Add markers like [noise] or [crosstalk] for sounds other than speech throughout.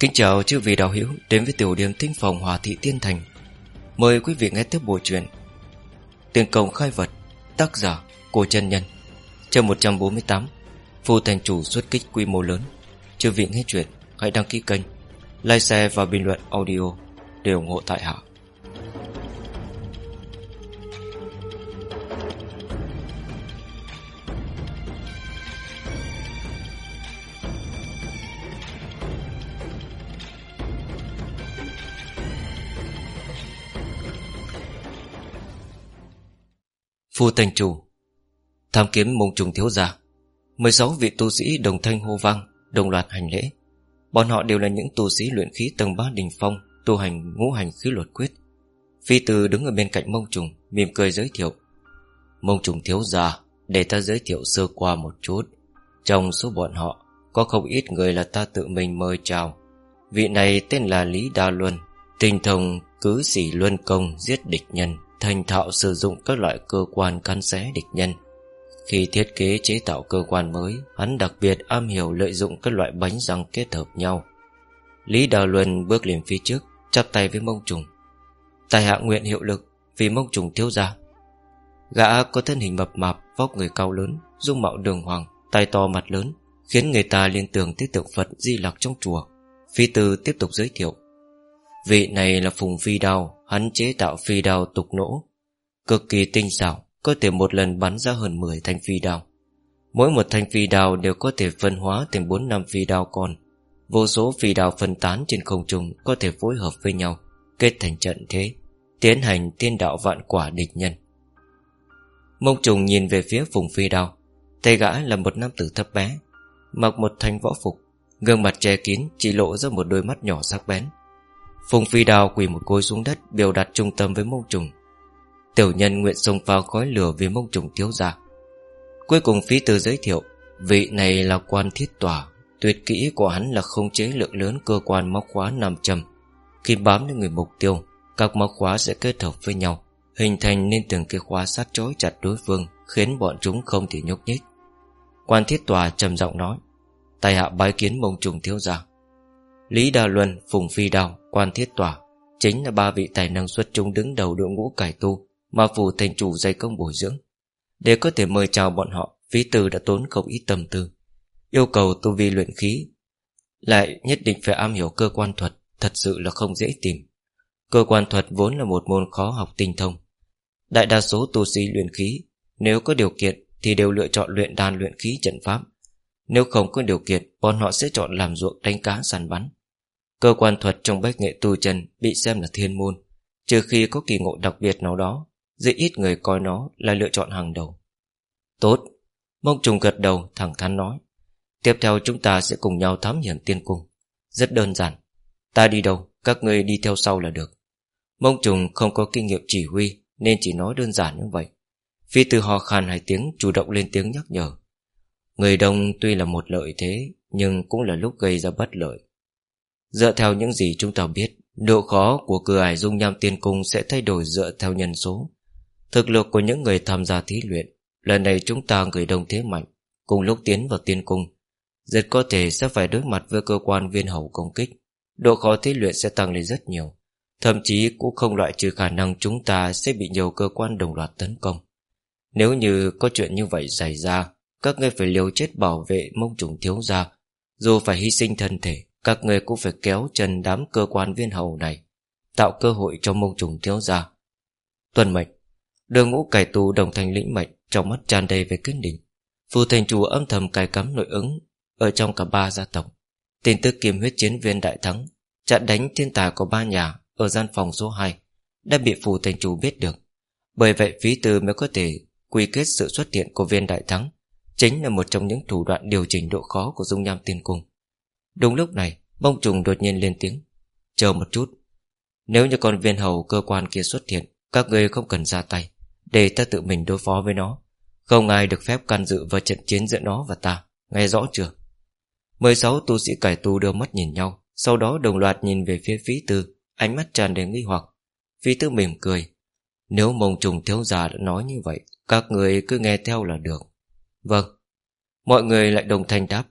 Kính chào chư vị đạo hữu đến với tiểu điểm tinh phòng Hòa Thị Tiên Thành. Mời quý vị nghe tiếp bộ truyện Tiền công khai vật, Tác giả Cô chân Nhân, Chương 148 Phu thành chủ xuất kích quy mô lớn Chư vị nghe chuyện, Hãy đăng ký kênh, Like share và bình luận audio Để ủng hộ tại hạ Phu thành chủ Tham kiếm mông trùng thiếu gia. 16 vị tu sĩ đồng thanh hô vang, Đồng loạt hành lễ. Bọn họ đều là những tu sĩ luyện khí tầng 3 đỉnh phong, Tu hành ngũ hành khí luật quyết. Phi từ đứng ở bên cạnh mông trùng Mỉm cười giới thiệu. Mông trùng thiếu gia, Để ta giới thiệu sơ qua một chút. Trong số bọn họ, Có không ít người là ta tự mình mời chào. Vị này tên là Lý Đa Luân, Tinh thông cứ xỉ luân công giết địch nhân. Thành thạo sử dụng các loại cơ quan cắn xé địch nhân. Khi thiết kế chế tạo cơ quan mới, Hắn đặc biệt am hiểu lợi dụng các loại bánh răng kết hợp nhau. Lý Đào Luân bước lên phía trước, Chắp tay với mông trùng. Tài hạ nguyện hiệu lực, Vì mông trùng thiếu gia. Gã có thân hình mập mạp, Vóc người cao lớn, Dung mạo đường hoàng tay to mặt lớn, Khiến người ta liên tưởng tới tượng Phật di lạc trong chùa. Phi tư tiếp tục giới thiệu. Vị này là Phùng Phi Đao, Hắn chế tạo phi đao tục nỗ. Cực kỳ tinh xảo, Có thể một lần bắn ra hơn 10 thanh phi đao. Mỗi một thanh phi đao đều có thể phân hóa thành 4 năm phi đao con. Vô số phi đao phân tán trên không trung Có thể phối hợp với nhau, Kết thành trận thế, Tiến hành tiên đạo vạn quả địch nhân. Mông trùng nhìn về phía Phùng Phi Đao. Tay gã là một nam tử thấp bé, Mặc một thanh võ phục, Gương mặt che kín, chỉ lộ ra một đôi mắt nhỏ sắc bén. Phùng Phi Đào quỳ một cối xuống đất Biểu đặt trung tâm với mông trùng. Tiểu nhân nguyện xông vào khói lửa Vì mông trùng thiếu ra. Cuối cùng phí Tư giới thiệu Vị này là quan thiết tỏa Tuyệt kỹ của hắn là không chế lượng lớn Cơ quan móc khóa nằm châm. Khi bám lên người mục tiêu Các móc khóa sẽ kết hợp với nhau Hình thành nên từng cái khóa sát chối chặt đối phương Khiến bọn chúng không thể nhúc nhích. Quan thiết tòa trầm giọng nói Tài hạ bái kiến mông trùng thiếu gia. Lý Đà Luân, Phùng Phi Đào, Quan Thiết Tỏa Chính là ba vị tài năng xuất chúng đứng đầu đội ngũ cải tu Mà phủ thành chủ dày công bồi dưỡng. Để có thể mời chào bọn họ, Phí Từ đã tốn không ít tâm tư, Yêu cầu tu vi luyện khí, Lại nhất định phải am hiểu cơ quan thuật, Thật sự là không dễ tìm. Cơ quan thuật vốn là một môn khó học tinh thông. Đại đa số tu sĩ luyện khí, Nếu có điều kiện Thì đều lựa chọn luyện đan luyện khí trận pháp. Nếu không có điều kiện, Bọn họ sẽ chọn làm ruộng đánh cá săn bắn. Cơ quan thuật trong bách nghệ tu chân Bị xem là thiên môn, Trừ khi có kỳ ngộ đặc biệt nào đó, Rất ít người coi nó là lựa chọn hàng đầu. Tốt Mông trùng gật đầu, thẳng thắn nói. Tiếp theo chúng ta sẽ cùng nhau thám hiểm tiên cung. Rất đơn giản. Ta đi đâu, Các người đi theo sau là được. Mông trùng không có kinh nghiệm chỉ huy, Nên chỉ nói đơn giản như vậy. Phi từ ho khan hai tiếng, chủ động lên tiếng nhắc nhở. Người đông tuy là một lợi thế, Nhưng cũng là lúc gây ra bất lợi. Dựa theo những gì chúng ta biết, Độ khó của cửa ải dung nham tiên cung Sẽ thay đổi dựa theo nhân số. Thực lực của những người tham gia thí luyện, Lần này chúng ta gửi đông thế mạnh, Cùng lúc tiến vào tiên cung, Rất có thể sẽ phải đối mặt với cơ quan viên hậu công kích. Độ khó thí luyện sẽ tăng lên rất nhiều, Thậm chí cũng không loại trừ khả năng chúng ta Sẽ bị nhiều cơ quan đồng loạt tấn công. Nếu như có chuyện như vậy xảy ra, Các ngươi phải liều chết bảo vệ mông trùng thiếu gia, Dù phải hy sinh thân thể các người cũng phải kéo chân đám cơ quan viên hầu này, Tạo cơ hội cho mông trùng thiếu ra Tuần mệnh Đường ngũ cải tù đồng thành lĩnh mệnh Trong mắt tràn đầy về quyết định. Phù thành chủ âm thầm cài cắm nội ứng Ở trong cả ba gia tộc. Tin tức kiềm huyết chiến viên đại thắng, Chặn đánh thiên tài của ba nhà Ở gian phòng số 2 Đã bị phù thành chủ biết được. Bởi vậy, phí tư mới có thể quy kết sự xuất hiện của viên đại thắng, Chính là một trong những thủ đoạn điều chỉnh độ khó của dung nham tiên cung. Đúng lúc này Bông trùng đột nhiên lên tiếng. Chờ một chút. Nếu như con viên hầu cơ quan kia xuất hiện, Các người không cần ra tay. Để ta tự mình đối phó với nó. Không ai được phép can dự vào trận chiến giữa nó và ta. Nghe rõ chưa? 16 tu sĩ cải tu đưa mắt nhìn nhau. Sau đó đồng loạt nhìn về phía phí tư. Ánh mắt tràn đầy nghi hoặc. Phí tư mỉm cười. Nếu mông trùng thiếu già đã nói như vậy, Các người cứ nghe theo là được. Vâng. Mọi người lại đồng thanh đáp.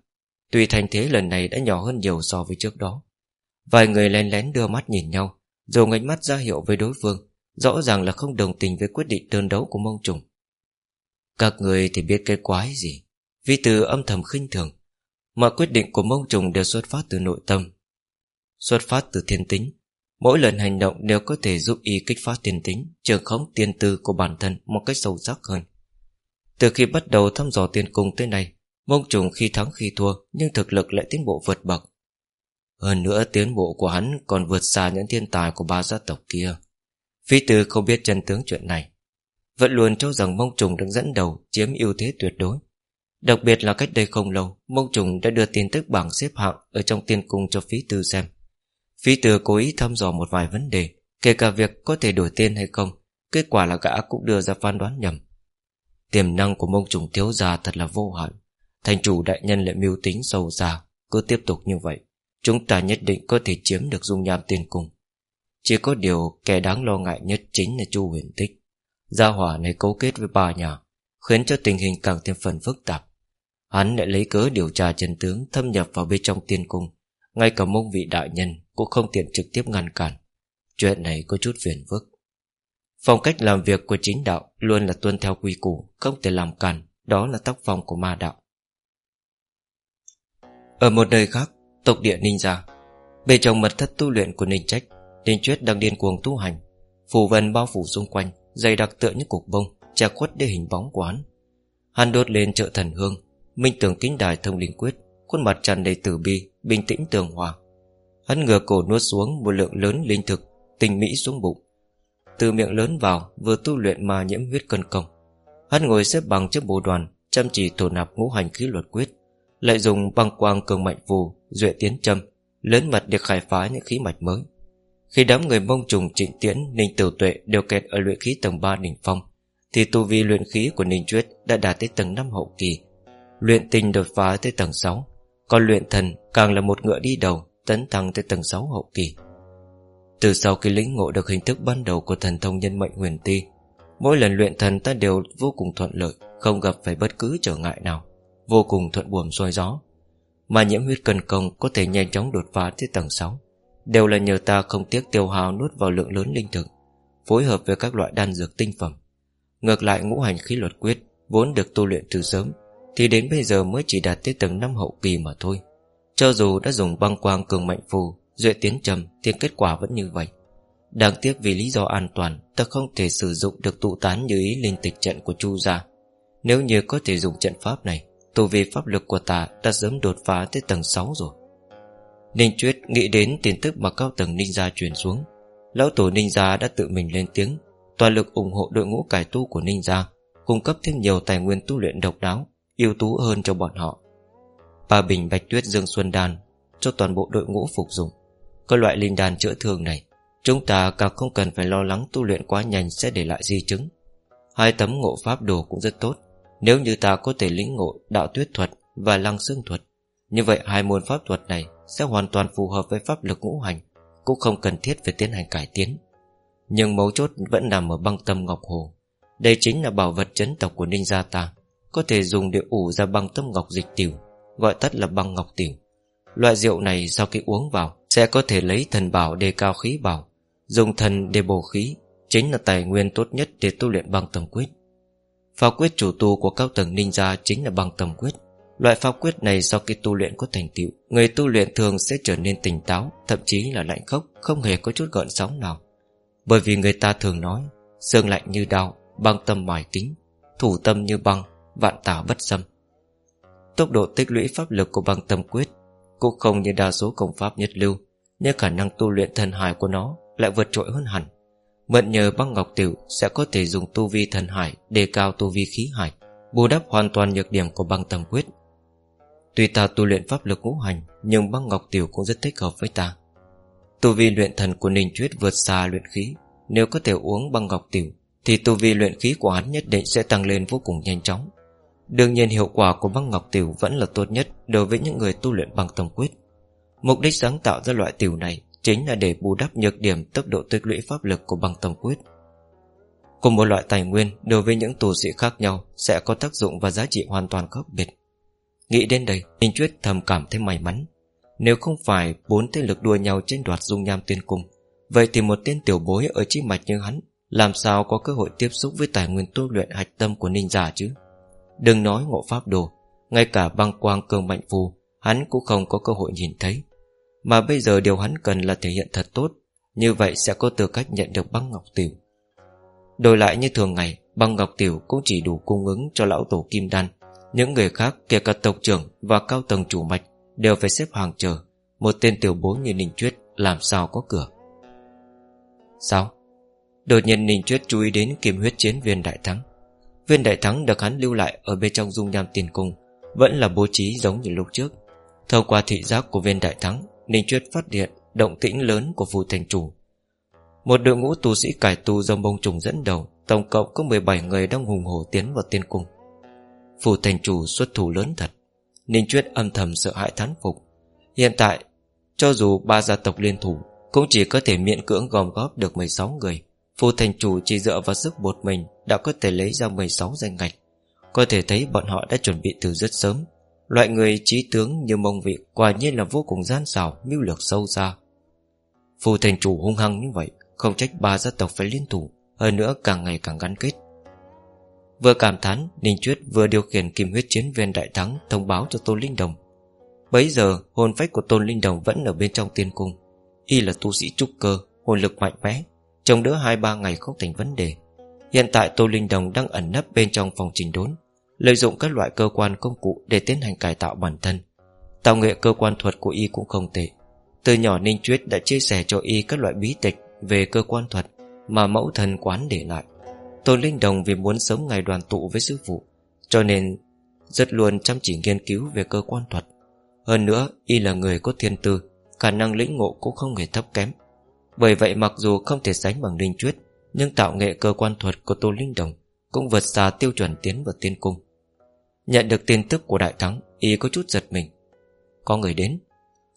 Tuy thành thế lần này đã nhỏ hơn nhiều so với trước đó. Vài người lén lén đưa mắt nhìn nhau Rồi ngánh mắt ra hiệu với đối phương, Rõ ràng là không đồng tình với quyết định đơn đấu của mông trùng. Các người thì biết cái quái gì. Vi từ âm thầm khinh thường, Mọi quyết định của mông trùng đều xuất phát từ nội tâm. Xuất phát từ thiên tính, Mỗi lần hành động đều có thể giúp y kích phát thiên tính, Trường khống tiên tư của bản thân Một cách sâu sắc hơn. Từ khi bắt đầu thăm dò tiên cung tới nay Mông trùng khi thắng khi thua, Nhưng thực lực lại tiến bộ vượt bậc. Hơn nữa, tiến bộ của hắn Còn vượt xa những thiên tài của ba gia tộc kia. Phi tử không biết chân tướng chuyện này. Vẫn luôn cho rằng mông trùng đang dẫn đầu, Chiếm ưu thế tuyệt đối. Đặc biệt là cách đây không lâu, Mông trùng đã đưa tin tức bảng xếp hạng Ở trong tiên cung cho phí tư xem. Phí tư cố ý thăm dò một vài vấn đề, Kể cả việc có thể đổi tên hay không, Kết quả là gã cũng đưa ra phán đoán nhầm. Tiềm năng của mông trùng thiếu gia thật là vô hạn. Thành chủ đại nhân lại mưu tính sâu xa, Cứ tiếp tục như vậy, Chúng ta nhất định có thể chiếm được dung nham tiên cung. Chỉ có điều Kẻ đáng lo ngại nhất chính là chu huyền tích. Gia hỏa này cấu kết với ba nhà, Khiến cho tình hình càng thêm phần phức tạp. Hắn lại lấy cớ điều tra chân tướng Thâm nhập vào bên trong tiên cung, Ngay cả mông vị đại nhân Cũng không tiện trực tiếp ngăn cản. Chuyện này có chút phiền phức. Phong cách làm việc của chính đạo Luôn là tuân theo quy củ, Không thể làm cản, Đó là tác phong của ma đạo. Ở một nơi khác, Tộc địa Ninh Gia Bên trong mật thất tu luyện của Ninh Trách Ninh Chuyết đang điên cuồng tu hành. Phủ vân bao phủ xung quanh, Dày đặc tựa như cục bông, Che khuất để hình bóng của hắn. Hắn đốt lên chợ thần hương, Minh tưởng kính đài thông linh quyết, Khuôn mặt tràn đầy tử bi, Bình tĩnh tường hòa. Hắn ngửa cổ nuốt xuống một lượng lớn linh thực Tình mỹ xuống bụng. Từ miệng lớn vào, vừa tu luyện mà nhiễm huyết cân công Hắn ngồi xếp bằng trước bộ đoàn, Chăm chỉ thổ nạp ngũ hành khí luật quyết. Lại dùng băng quang cường mạnh phù, Duệ tiến châm Lớn mật để khai phá những khí mạch mới. Khi đám người mông trùng trịnh tiễn, Ninh tử tuệ đều kẹt ở luyện khí tầng 3 đỉnh phong, Thì tu vi luyện khí của Ninh Chuyết Đã đạt tới tầng 5 hậu kỳ. Luyện tình đột phá tới tầng 6 Còn luyện thần càng là một ngựa đi đầu, Tấn thăng tới tầng 6 hậu kỳ. Từ sau khi lĩnh ngộ được hình thức ban đầu Của thần thông nhân mệnh huyền ti, Mỗi lần luyện thần ta đều vô cùng thuận lợi, Không gặp phải bất cứ trở ngại nào. Vô cùng thuận buồm xuôi gió, Mà nhiễm huyết cần công Có thể nhanh chóng đột phá tới tầng 6 Đều là nhờ ta không tiếc tiêu hao nuốt vào lượng lớn linh thực, Phối hợp với các loại đan dược tinh phẩm. Ngược lại, ngũ hành khí luật quyết Vốn được tu luyện từ sớm, thì đến bây giờ mới chỉ đạt tới tầng năm hậu kỳ mà thôi. Cho dù đã dùng băng quang cường mạnh phù, Duệ tiến trầm, Thì kết quả vẫn như vậy. Đáng tiếc vì lý do an toàn, Ta không thể sử dụng được tụ tán như ý linh tịch trận của Chu gia. Nếu như có thể dùng trận pháp này Tu vi pháp lực của ta đã sớm đột phá tới tầng 6 rồi. Ninh Chuyết nghĩ đến tin tức mà cao tầng Ninh Gia truyền xuống. Lão tổ Ninh Gia đã tự mình lên tiếng. Toàn lực ủng hộ đội ngũ cải tu của Ninh Gia Cung cấp thêm nhiều tài nguyên tu luyện độc đáo, ưu tú hơn cho bọn họ. Ba bình bạch tuyết dương xuân đan Cho toàn bộ đội ngũ phục dụng. Có loại linh đan chữa thương này, Chúng ta càng không cần phải lo lắng tu luyện quá nhanh sẽ để lại di chứng. Hai tấm ngộ pháp đồ cũng rất tốt. Nếu như ta có thể lĩnh ngộ đạo tuyết thuật và lăng xương thuật, Như vậy hai môn pháp thuật này Sẽ hoàn toàn phù hợp với pháp lực ngũ hành, Cũng không cần thiết phải tiến hành cải tiến. Nhưng mấu chốt vẫn nằm ở băng tâm Ngọc Hồ. Đây chính là bảo vật chấn tộc của ninh gia ta, có thể dùng để ủ ra băng tâm ngọc dịch tiểu, Gọi tắt là băng ngọc tiểu. Loại rượu này sau khi uống vào, Sẽ có thể lấy thần bảo đề cao khí bảo, Dùng thần để bổ khí, Chính là tài nguyên tốt nhất để tu luyện băng tâm quyết. Pháp quyết chủ tu của cao tầng ninja Chính là băng tâm quyết. Loại pháp quyết này sau khi tu luyện có thành tựu, Người tu luyện thường sẽ trở nên tỉnh táo, Thậm chí là lạnh khốc, Không hề có chút gợn sóng nào. Bởi vì người ta thường nói, Xương lạnh như đau Băng tâm mỏi kính, Thủ tâm như băng, Vạn tảo bất xâm. Tốc độ tích lũy pháp lực của băng tâm quyết Cũng không như đa số công pháp nhất lưu, Nhưng khả năng tu luyện thần hài của nó Lại vượt trội hơn hẳn. Mượn nhờ băng ngọc tiểu Sẽ có thể dùng tu vi thần hải Đề cao tu vi khí hải, Bù đắp hoàn toàn nhược điểm của băng tầm quyết. Tuy ta tu luyện pháp lực ngũ hành, Nhưng băng ngọc tiểu cũng rất thích hợp với ta. Tu vi luyện thần của Ninh Chuyết vượt xa luyện khí, Nếu có thể uống băng ngọc tiểu, Thì tu vi luyện khí của hắn nhất định sẽ tăng lên vô cùng nhanh chóng. Đương nhiên hiệu quả của băng ngọc tiểu vẫn là tốt nhất đối với những người tu luyện băng tâm quyết. Mục đích sáng tạo ra loại tiểu này chính là để bù đắp nhược điểm tốc độ tích lũy pháp lực của băng tâm quyết. Cùng một loại tài nguyên đối với những tù sĩ khác nhau sẽ có tác dụng và giá trị hoàn toàn khác biệt. Nghĩ đến đây, Ninh Chuyết thầm cảm thấy may mắn. Nếu không phải bốn thế lực đua nhau tranh đoạt dung nham tiên cung Vậy thì một tên tiểu bối ở chi mạch như hắn Làm sao có cơ hội tiếp xúc với tài nguyên tu luyện hạch tâm của ninh giả chứ Đừng nói ngộ pháp đồ Ngay cả băng quang cường mạnh phù Hắn cũng không có cơ hội nhìn thấy mà bây giờ điều hắn cần là thể hiện thật tốt, Như vậy sẽ có tư cách nhận được băng ngọc tiểu. Đổi lại như thường ngày, Băng ngọc tiểu cũng chỉ đủ cung ứng cho lão tổ kim đan. Những người khác, kể cả tộc trưởng Và cao tầng chủ mạch, Đều phải xếp hàng chờ. Một tên tiểu bố như Ninh Chuyết Làm sao có cửa? Sao? Đột nhiên Ninh Chuyết chú ý đến kim huyết chiến viên đại thắng. Viên đại thắng được hắn lưu lại Ở bên trong dung nham tiền cung, Vẫn là bố trí giống như lúc trước. Thông qua thị giác của viên đại thắng Ninh Chuyết phát hiện động tĩnh lớn của phù thành chủ. Một đội ngũ tu sĩ cải tu do bông trùng dẫn đầu, Tổng cộng có 17 người đang hùng hổ tiến vào tiên cung. Phù thành chủ xuất thủ lớn thật. Ninh Chuyết âm thầm sợ hãi thán phục. Hiện tại, Cho dù ba gia tộc liên thủ, Cũng chỉ có thể miễn cưỡng gom góp được 16 người. Phù thành chủ chỉ dựa vào sức bột mình Đã có thể lấy ra 16 danh ngạch. Có thể thấy bọn họ đã chuẩn bị từ rất sớm. Loại người trí tướng như mông vị Quả nhiên là vô cùng gian xảo, Mưu lược sâu xa. Phù thành chủ hung hăng như vậy, Không trách ba gia tộc phải liên thủ, Hơn nữa càng ngày càng gắn kết. Vừa cảm thán, Ninh Chuyết vừa điều khiển kim huyết chiến viên đại thắng Thông báo cho Tôn Linh Đồng. Bấy giờ, hồn phách của Tôn Linh Đồng Vẫn ở bên trong tiên cung. Y là tu sĩ trúc cơ, Hồn lực mạnh mẽ Trông đỡ hai ba ngày không thành vấn đề. Hiện tại Tôn Linh Đồng đang ẩn nấp bên trong phòng trình đốn. Lợi dụng các loại cơ quan công cụ Để tiến hành cải tạo bản thân. Tạo nghệ cơ quan thuật của Y cũng không tệ. Từ nhỏ Ninh Chuyết đã chia sẻ cho Y Các loại bí tịch về cơ quan thuật Mà mẫu thần quán để lại. Tôn Linh Đồng vì muốn sớm ngày đoàn tụ với sư phụ, Cho nên Rất luôn chăm chỉ nghiên cứu về cơ quan thuật. Hơn nữa, Y là người có thiên tư, Khả năng lĩnh ngộ cũng không hề thấp kém. Bởi vậy mặc dù không thể sánh bằng ninh Chuyết, Nhưng tạo nghệ cơ quan thuật của Tôn Linh Đồng Cũng vượt xa tiêu chuẩn tiến vào tiên cung. Nhận được tin tức của đại thắng, Y có chút giật mình. Có người đến.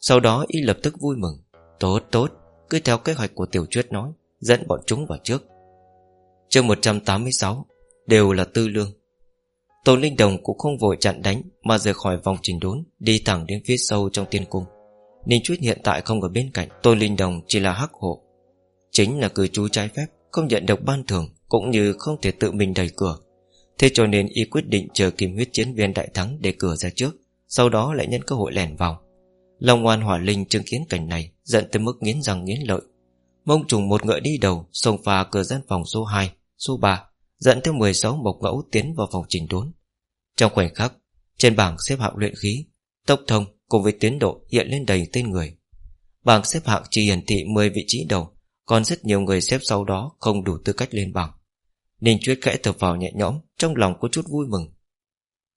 Sau đó, Y lập tức vui mừng. Tốt tốt, Cứ theo kế hoạch của tiểu truyết nói, Dẫn bọn chúng vào trước. Chương 186 Đều là tư lương. Tôn Linh Đồng cũng không vội chặn đánh, Mà rời khỏi vòng trình đốn, Đi thẳng đến phía sâu trong tiên cung. Ninh Chuyết hiện tại không ở bên cạnh Tôn Linh Đồng, chỉ là hắc hộ. Chính là cư trú trái phép, Không nhận được ban thưởng, Cũng như không thể tự mình đẩy cửa. Thế cho nên y quyết định chờ kim huyết chiến viên đại thắng Để cửa ra trước, Sau đó lại nhân cơ hội lẻn vào. Long ngoan hỏa linh chứng kiến cảnh này, Giận tới mức nghiến răng nghiến lợi. Mông trùng một ngựa đi đầu, Xông pha cửa gian phòng số 2 Số 3 Dẫn theo 16 mộc ngẫu tiến vào phòng trình đốn. Trong khoảnh khắc, Trên bảng xếp hạng luyện khí, Tốc thông cùng với tiến độ hiện lên đầy tên người. Bảng xếp hạng chỉ hiển thị 10 vị trí đầu, Còn rất nhiều người xếp sau đó Không đủ tư cách lên bảng. Ninh Chuyết khẽ thở vào nhẹ nhõm Trong lòng có chút vui mừng.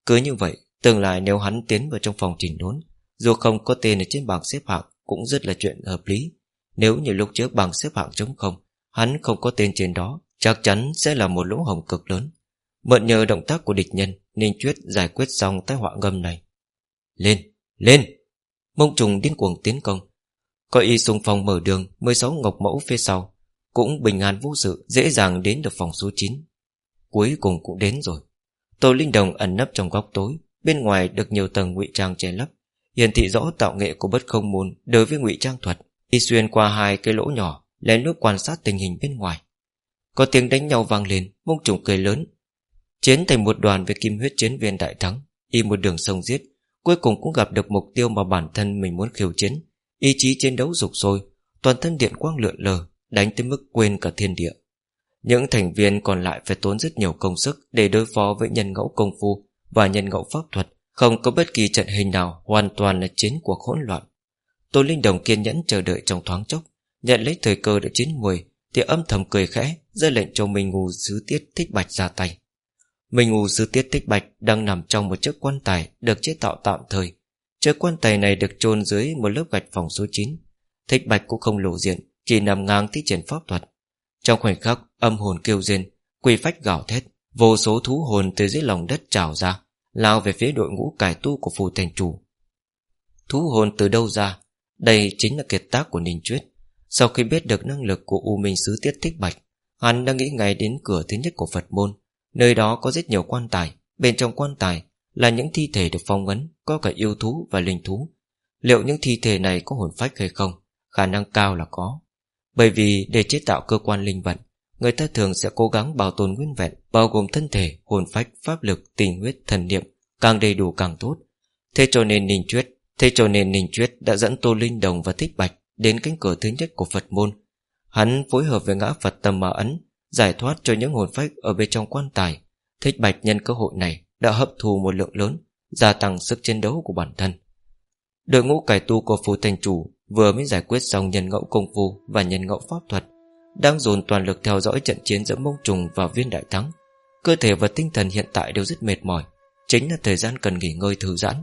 Cứ như vậy Tương lai nếu hắn tiến vào trong phòng trình đốn Dù không có tên ở trên bảng xếp hạng Cũng rất là chuyện hợp lý. Nếu như lúc trước bảng xếp hạng chống không Hắn không có tên trên đó Chắc chắn sẽ là một lỗ hồng cực lớn. Mượn nhờ động tác của địch nhân Ninh Chuyết giải quyết xong tai họa ngầm này. Lên, lên! Mông trùng điên cuồng tiến công. Có y xung phong mở đường 16 ngọc mẫu phía sau. Cũng bình an vô sự, Dễ dàng đến được phòng số 9 Cuối cùng cũng đến rồi. Tô Linh Đồng ẩn nấp trong góc tối, Bên ngoài được nhiều tầng ngụy trang che lấp. Hiển thị rõ tạo nghệ của bất không môn Đối với ngụy trang thuật. Y xuyên qua hai cái lỗ nhỏ, Lén lút quan sát tình hình bên ngoài. Có tiếng đánh nhau vang lên, Mông trùng cười lớn. Chiến thành một đoàn với kim huyết chiến viên đại thắng, Y một đường sông giết. Cuối cùng cũng gặp được mục tiêu mà bản thân mình muốn khiêu chiến. Ý chí chiến đấu rục sôi, Toàn thân điện quang lượn lờ Đánh tới mức quên cả thiên địa. Những thành viên còn lại phải tốn rất nhiều công sức Để đối phó với nhân ngẫu công phu Và nhân ngẫu pháp thuật. Không có bất kỳ trận hình nào Hoàn toàn là chiến cuộc hỗn loạn. Tô Linh Đồng kiên nhẫn chờ đợi trong thoáng chốc, Nhận lấy thời cơ đã chiến mùi, thì âm thầm cười khẽ, ra lệnh cho Minh Ngù Sứ Tiết Thích Bạch ra tay. Minh Ngù Sứ Tiết Thích Bạch Đang nằm trong một chiếc quan tài Được chế tạo tạm thời. Chiếc quan tài này được chôn dưới một lớp gạch phòng số 9 Thích Bạch cũng không lộ diện chỉ nằm ngang thi triển pháp thuật. Trong khoảnh khắc, âm hồn kêu rên Quỳ phách gào thét, Vô số thú hồn từ dưới lòng đất trào ra, Lao về phía đội ngũ cải tu của phù thành chủ. Thú hồn từ đâu ra? Đây chính là kiệt tác của Ninh Chuyết. Sau khi biết được năng lực của U Minh Sứ Tiết Thích Bạch, Hắn đã nghĩ ngay đến cửa thứ nhất của Phật môn. Nơi đó có rất nhiều quan tài. Bên trong quan tài là những thi thể được phong ấn, Có cả yêu thú và linh thú. Liệu những thi thể này có hồn phách hay không? Khả năng cao là có. Bởi vì để chế tạo cơ quan linh vận Người ta thường sẽ cố gắng bảo tồn nguyên vẹn Bao gồm thân thể, hồn phách, pháp lực, tình huyết, thần niệm Càng đầy đủ càng tốt. Thế cho nên Ninh Chuyết Thế cho nên Ninh Chuyết đã dẫn Tô Linh Đồng và Thích Bạch Đến cánh cửa thứ nhất của Phật môn. Hắn phối hợp với ngã Phật tâm mà ấn Giải thoát cho những hồn phách ở bên trong quan tài. Thích Bạch nhân cơ hội này Đã hấp thu một lượng lớn Gia tăng sức chiến đấu của bản thân. Đội ngũ cải tu của phù thành chủ Vừa mới giải quyết xong nhân ngẫu công phu Và nhân ngẫu pháp thuật, Đang dồn toàn lực theo dõi trận chiến giữa mông trùng và viên đại thắng. Cơ thể và tinh thần hiện tại đều rất mệt mỏi, Chính là thời gian cần nghỉ ngơi thư giãn.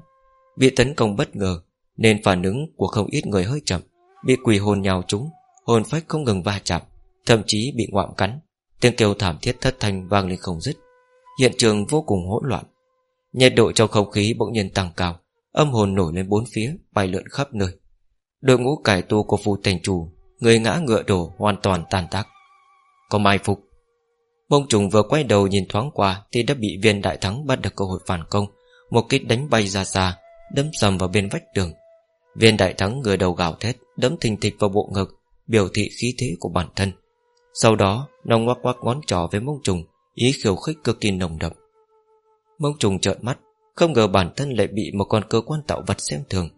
Bị tấn công bất ngờ, Nên phản ứng của không ít người hơi chậm, Bị quỷ hồn nhào chúng, Hồn phách không ngừng va chạm, Thậm chí bị ngoạm cắn. Tiếng kêu thảm thiết thất thanh vang lên không dứt. Hiện trường vô cùng hỗn loạn. Nhiệt độ trong không khí bỗng nhiên tăng cao, Âm hồn nổi lên bốn phía, Bay lượn khắp nơi. Đội ngũ cải tu của phù thành chủ, Người ngã ngựa đổ hoàn toàn tàn tác. Có mai phục. Mông trùng vừa quay đầu nhìn thoáng qua Thì đã bị viên đại thắng bắt được cơ hội phản công. Một kích đánh bay ra xa Đâm sầm vào bên vách tường. Viên đại thắng ngửa đầu gào thét, Đấm thình thịch vào bộ ngực, Biểu thị khí thế của bản thân. Sau đó, nó ngoắc ngoắc ngón trỏ với mông trùng, Ý khiêu khích cực kỳ nồng đậm. Mông trùng trợn mắt, Không ngờ bản thân lại bị một con cơ quan tạo vật xem thường.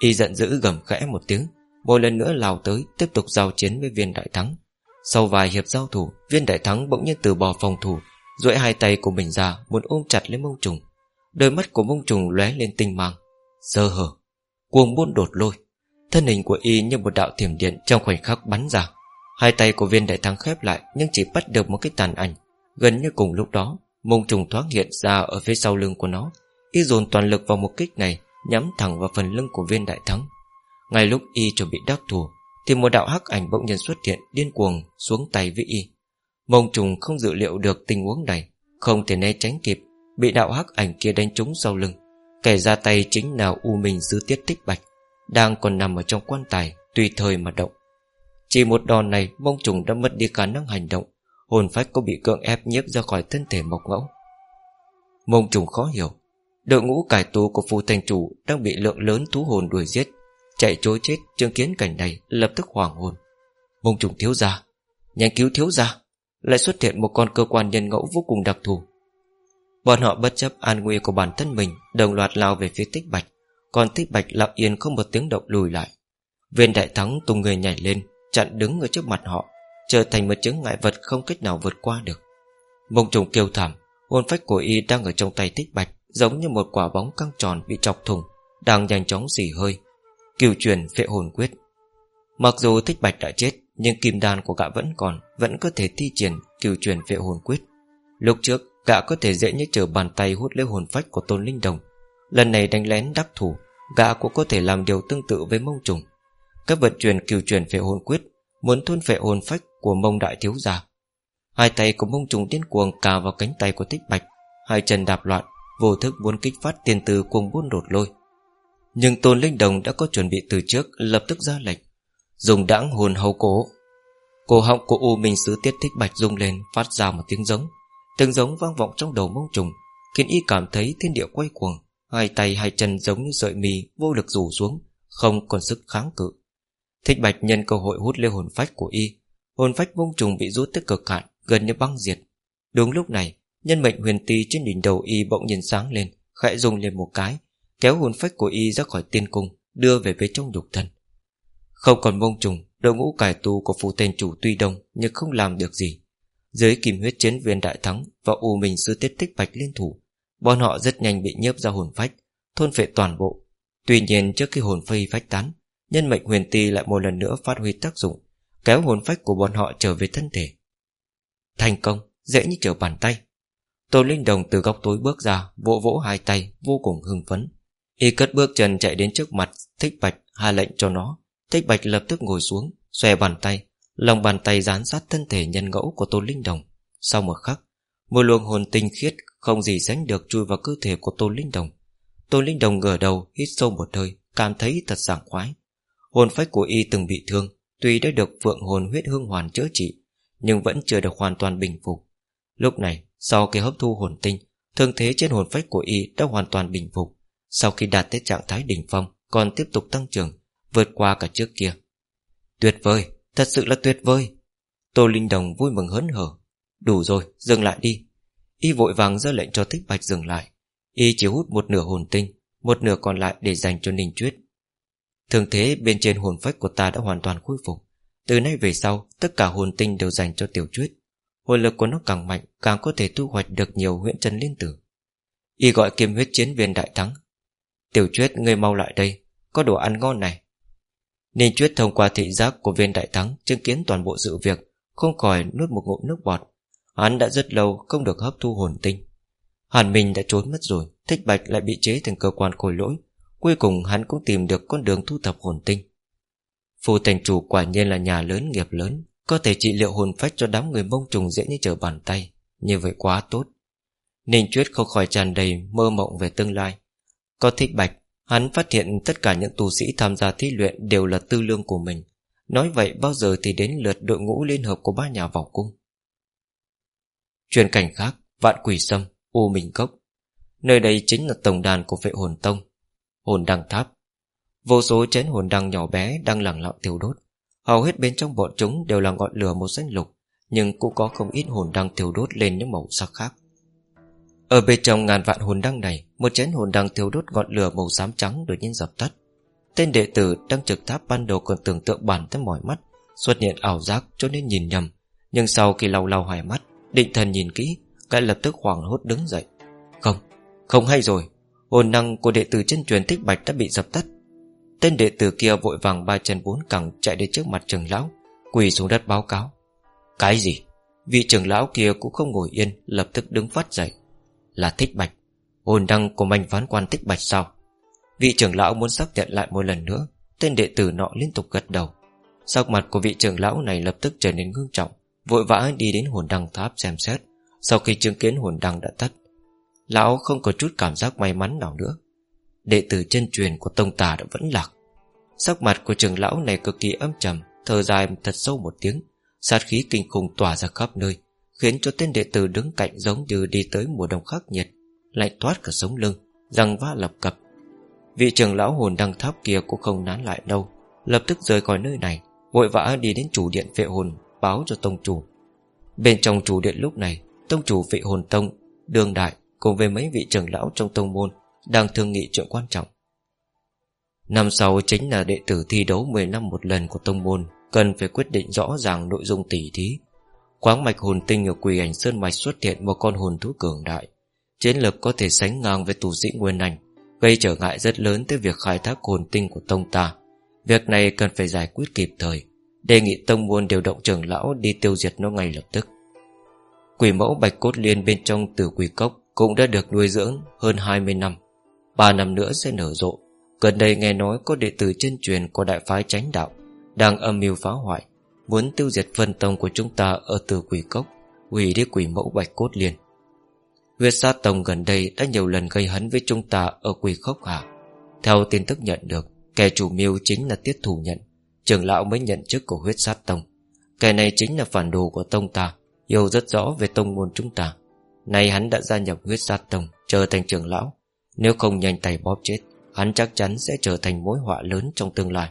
Y giận dữ gầm khẽ một tiếng, Một lần nữa lao tới, Tiếp tục giao chiến với viên đại thắng. Sau vài hiệp giao thủ, Viên đại thắng bỗng nhiên từ bỏ phòng thủ, duỗi hai tay của mình ra, Muốn ôm chặt lấy mông trùng. Đôi mắt của mông trùng lóe lên tinh mang, Sơ hở, Cuồng buôn đột lôi. Thân hình của y như một đạo thiểm điện Trong khoảnh khắc bắn ra. Hai tay của viên đại thắng khép lại, Nhưng chỉ bắt được một cái tàn ảnh. Gần như cùng lúc đó, Mông trùng thoáng hiện ra ở phía sau lưng của nó. Y dồn toàn lực vào một kích này Nhắm thẳng vào phần lưng của viên đại thắng. Ngay lúc Y chuẩn bị đắc thủ Thì một đạo hắc ảnh bỗng nhiên xuất hiện, Điên cuồng xuống tay với Y. Mông trùng không dự liệu được tình huống này, Không thể né tránh kịp, Bị đạo hắc ảnh kia đánh trúng sau lưng. Kẻ ra tay chính là U Minh dư Tiết Tích Bạch, Đang còn nằm ở trong quan tài, Tùy thời mà động. Chỉ một đòn này, Mông trùng đã mất đi khả năng hành động, Hồn phách có bị cưỡng ép nhiếp ra khỏi thân thể mộc ngẫu Mông trùng khó hiểu Đội ngũ cải tù của phù thành chủ Đang bị lượng lớn thú hồn đuổi giết. Chạy trối chết, chứng kiến cảnh này, Lập tức hoàng hồn. Mông trùng thiếu ra Nhanh cứu thiếu ra Lại xuất hiện một con cơ quan nhân ngẫu vô cùng đặc thù. Bọn họ bất chấp an nguy của bản thân mình, Đồng loạt lao về phía tích bạch. Còn tích bạch lặng yên không một tiếng động lùi lại. Viên đại thắng tung người nhảy lên, Chặn đứng ở trước mặt họ, Trở thành một chứng ngại vật không cách nào vượt qua được. Mông trùng kêu thảm hôn phách của y đang ở trong tay tích bạch. Giống như một quả bóng căng tròn bị chọc thùng Đang nhanh chóng xỉ hơi Kiều truyền phệ hồn quyết. Mặc dù thích bạch đã chết, Nhưng kim đan của gã vẫn còn, Vẫn có thể thi triển kiều truyền phệ hồn quyết. Lúc trước, gã có thể dễ như trở bàn tay hút lấy hồn phách của tôn linh đồng. Lần này đánh lén đắc thủ, Gã cũng có thể làm điều tương tự với mông trùng. Các vận truyền kiều truyền phệ hồn quyết Muốn thôn phệ hồn phách của mông đại thiếu gia. Hai tay của mông trùng điên cuồng cà vào cánh tay của tích bạch, Hai chân đạp loạn Vô thức muốn kích phát tiền từ cuồng buôn đột lôi. Nhưng Tôn Linh Đồng đã có chuẩn bị từ trước, Lập tức ra lệnh, Dùng đãng hồn hầu cổ Cổ họng của U Minh Sứ Tiết Thích Bạch rung lên, Phát ra một tiếng giống Tiếng giống vang vọng trong đầu mông trùng, Khiến y cảm thấy thiên địa quay cuồng, Hai tay hai chân giống như sợi mì, Vô lực rủ xuống, Không còn sức kháng cự. Thích Bạch nhân cơ hội hút lên hồn phách của y, Hồn phách mông trùng bị rút tới cực hạn, Gần như băng diệt. Đúng lúc này Nhân mệnh huyền ti trên đỉnh đầu y bỗng nhiên sáng lên, Khẽ dùng lên một cái, Kéo hồn phách của y ra khỏi tiên cung, Đưa về với trong nhục thân. Không còn mông trùng, Đội ngũ cải tu của phù tên chủ tuy đông Nhưng không làm được gì. Dưới kìm huyết chiến viên đại thắng Và u mình sư tiết tích bạch liên thủ, Bọn họ rất nhanh bị nhớp ra hồn phách, Thôn phệ toàn bộ. Tuy nhiên trước khi hồn phây phách tán, Nhân mệnh huyền ti lại một lần nữa phát huy tác dụng, Kéo hồn phách của bọn họ trở về thân thể. Thành công, Dễ như trở bàn tay. Tô Linh Đồng từ góc tối bước ra, Vỗ vỗ hai tay, vô cùng hưng phấn. Y cất bước chân chạy đến trước mặt Thích Bạch, hạ lệnh cho nó. Thích Bạch lập tức ngồi xuống, Xòe bàn tay, Lòng bàn tay dán sát thân thể nhân ngẫu của Tô Linh Đồng. Sau một khắc, Một luồng hồn tinh khiết Không gì sánh được chui vào cơ thể của Tô Linh Đồng. Tô Linh Đồng ngửa đầu, Hít sâu một hơi, Cảm thấy thật sảng khoái. Hồn phách của y từng bị thương, Tuy đã được phượng hồn huyết hương hoàn chữa trị, Nhưng vẫn chưa được hoàn toàn bình phục. Lúc này sau khi hấp thu hồn tinh Thương thế trên hồn phách của y đã hoàn toàn bình phục. Sau khi đạt tới trạng thái đỉnh phong Còn tiếp tục tăng trưởng Vượt qua cả trước kia. Tuyệt vời, thật sự là tuyệt vời. Tô Linh Đồng vui mừng hớn hở. Đủ rồi, dừng lại đi. Y vội vàng ra lệnh cho Thích Bạch dừng lại. Y chỉ hút một nửa hồn tinh Một nửa còn lại để dành cho Ninh Chuyết Thường thế bên trên hồn phách của ta đã hoàn toàn khôi phục. Từ nay về sau Tất cả hồn tinh đều dành cho Tiểu Chuyết Hồi lực của nó càng mạnh, Càng có thể thu hoạch được nhiều huyễn chân liên tử. Y gọi kiêm huyết chiến viên đại thắng. Tiểu Chuyết, ngươi mau lại đây, Có đồ ăn ngon này. Ninh Chuyết thông qua thị giác của viên đại thắng, Chứng kiến toàn bộ sự việc, Không khỏi nuốt một ngụm nước bọt. Hắn đã rất lâu không được hấp thu hồn tinh. Hàn Minh đã trốn mất rồi, Thích Bạch lại bị chế thành cơ quan khôi lỗi. Cuối cùng hắn cũng tìm được con đường thu thập hồn tinh. Phù thành chủ quả nhiên là nhà lớn nghiệp lớn có thể trị liệu hồn phách cho đám người mông trùng dễ như trở bàn tay. Như vậy quá tốt. Ninh Chuyết không khỏi tràn đầy mơ mộng về tương lai. Có thích bạch Hắn phát hiện tất cả những tu sĩ tham gia thí luyện Đều là tư lương của mình. Nói vậy bao giờ thì đến lượt đội ngũ liên hợp của ba nhà vào cung. Truyền cảnh khác Vạn quỷ sâm, U Minh Cốc. Nơi đây chính là tổng đàn của vệ hồn tông Hồn đăng tháp. Vô số chén hồn đăng nhỏ bé đang lẳng lặng tiêu đốt. Hầu hết bên trong bọn chúng đều là ngọn lửa màu xanh lục Nhưng cũng có không ít hồn đăng thiêu đốt lên những màu sắc khác. Ở bên trong ngàn vạn hồn đăng này Một chén hồn đăng thiêu đốt ngọn lửa màu xám trắng đột nhiên dập tắt. Tên đệ tử đang trực tháp ban đầu còn tưởng tượng bản tới mỏi mắt Xuất hiện ảo giác cho nên nhìn nhầm Nhưng sau khi lau lau hoài mắt Định thần nhìn kỹ Lại lập tức hoảng hốt đứng dậy. Không, không hay rồi. Hồn năng của đệ tử chân truyền thích bạch đã bị dập tắt Tên đệ tử kia vội vàng ba chân bốn cẳng Chạy đến trước mặt trường lão, Quỳ xuống đất báo cáo. Cái gì? Vị trưởng lão kia cũng không ngồi yên, Lập tức đứng phát dậy. Là thích bạch. Hồn đăng của manh phán quan thích bạch sao? Vị trưởng lão muốn xác nhận lại một lần nữa, Tên đệ tử nọ liên tục gật đầu. Sắc mặt của vị trưởng lão này lập tức trở nên ngưng trọng, Vội vã đi đến hồn đăng tháp xem xét. Sau khi chứng kiến hồn đăng đã tắt, Lão không có chút cảm giác may mắn nào nữa. Đệ tử chân truyền của tông tà đã vẫn lạc. Sắc mặt của trưởng lão này cực kỳ âm trầm, Thở dài thật sâu một tiếng. Sát khí kinh khủng tỏa ra khắp nơi, Khiến cho tên đệ tử đứng cạnh giống như đi tới mùa đông khắc nhiệt Lạnh toát cả sống lưng, Răng vã lập cập. Vị trưởng lão hồn đăng tháp kia cũng không nán lại đâu, Lập tức rời khỏi nơi này, Vội vã đi đến chủ điện vệ hồn, Báo cho tông chủ. Bên trong chủ điện lúc này, Tông chủ vệ hồn tông, Đường đại Cùng với mấy vị trưởng lão trong tông môn đang thương nghị chuyện quan trọng. Năm sau chính là đệ tử thi đấu 10 năm một lần của tông môn, Cần phải quyết định rõ ràng nội dung tỉ thí. Quáng mạch hồn tinh ở quỳ ảnh Sơn Mạch xuất hiện một con hồn thú cường đại. Chiến lược có thể sánh ngang với tù sĩ Nguyên Ảnh Gây trở ngại rất lớn tới việc khai thác hồn tinh của tông ta. Việc này cần phải giải quyết kịp thời. Đề nghị tông môn điều động trưởng lão đi tiêu diệt nó ngay lập tức. Quỷ mẫu bạch cốt liên bên trong tử quỷ cốc Cũng đã được nuôi dưỡng hơn 20 năm. Ba năm nữa sẽ nở rộ. Gần đây nghe nói có đệ tử chân truyền của đại phái chánh đạo Đang âm mưu phá hoại, Muốn tiêu diệt phân tông của chúng ta ở từ quỷ cốc Hủy đi quỷ mẫu bạch cốt liên. Huyết sát tông gần đây đã nhiều lần gây hấn với chúng ta ở quỷ khốc hạ Theo tin tức nhận được, Kẻ chủ mưu chính là tiết thủ nhận, Trưởng lão mới nhận chức của huyết sát tông. Kẻ này chính là phản đồ của tông ta, Hiểu rất rõ về tông môn chúng ta. Nay hắn đã gia nhập huyết sát tông, Trở thành trưởng lão. Nếu không nhanh tay bóp chết, Hắn chắc chắn sẽ trở thành mối họa lớn trong tương lai.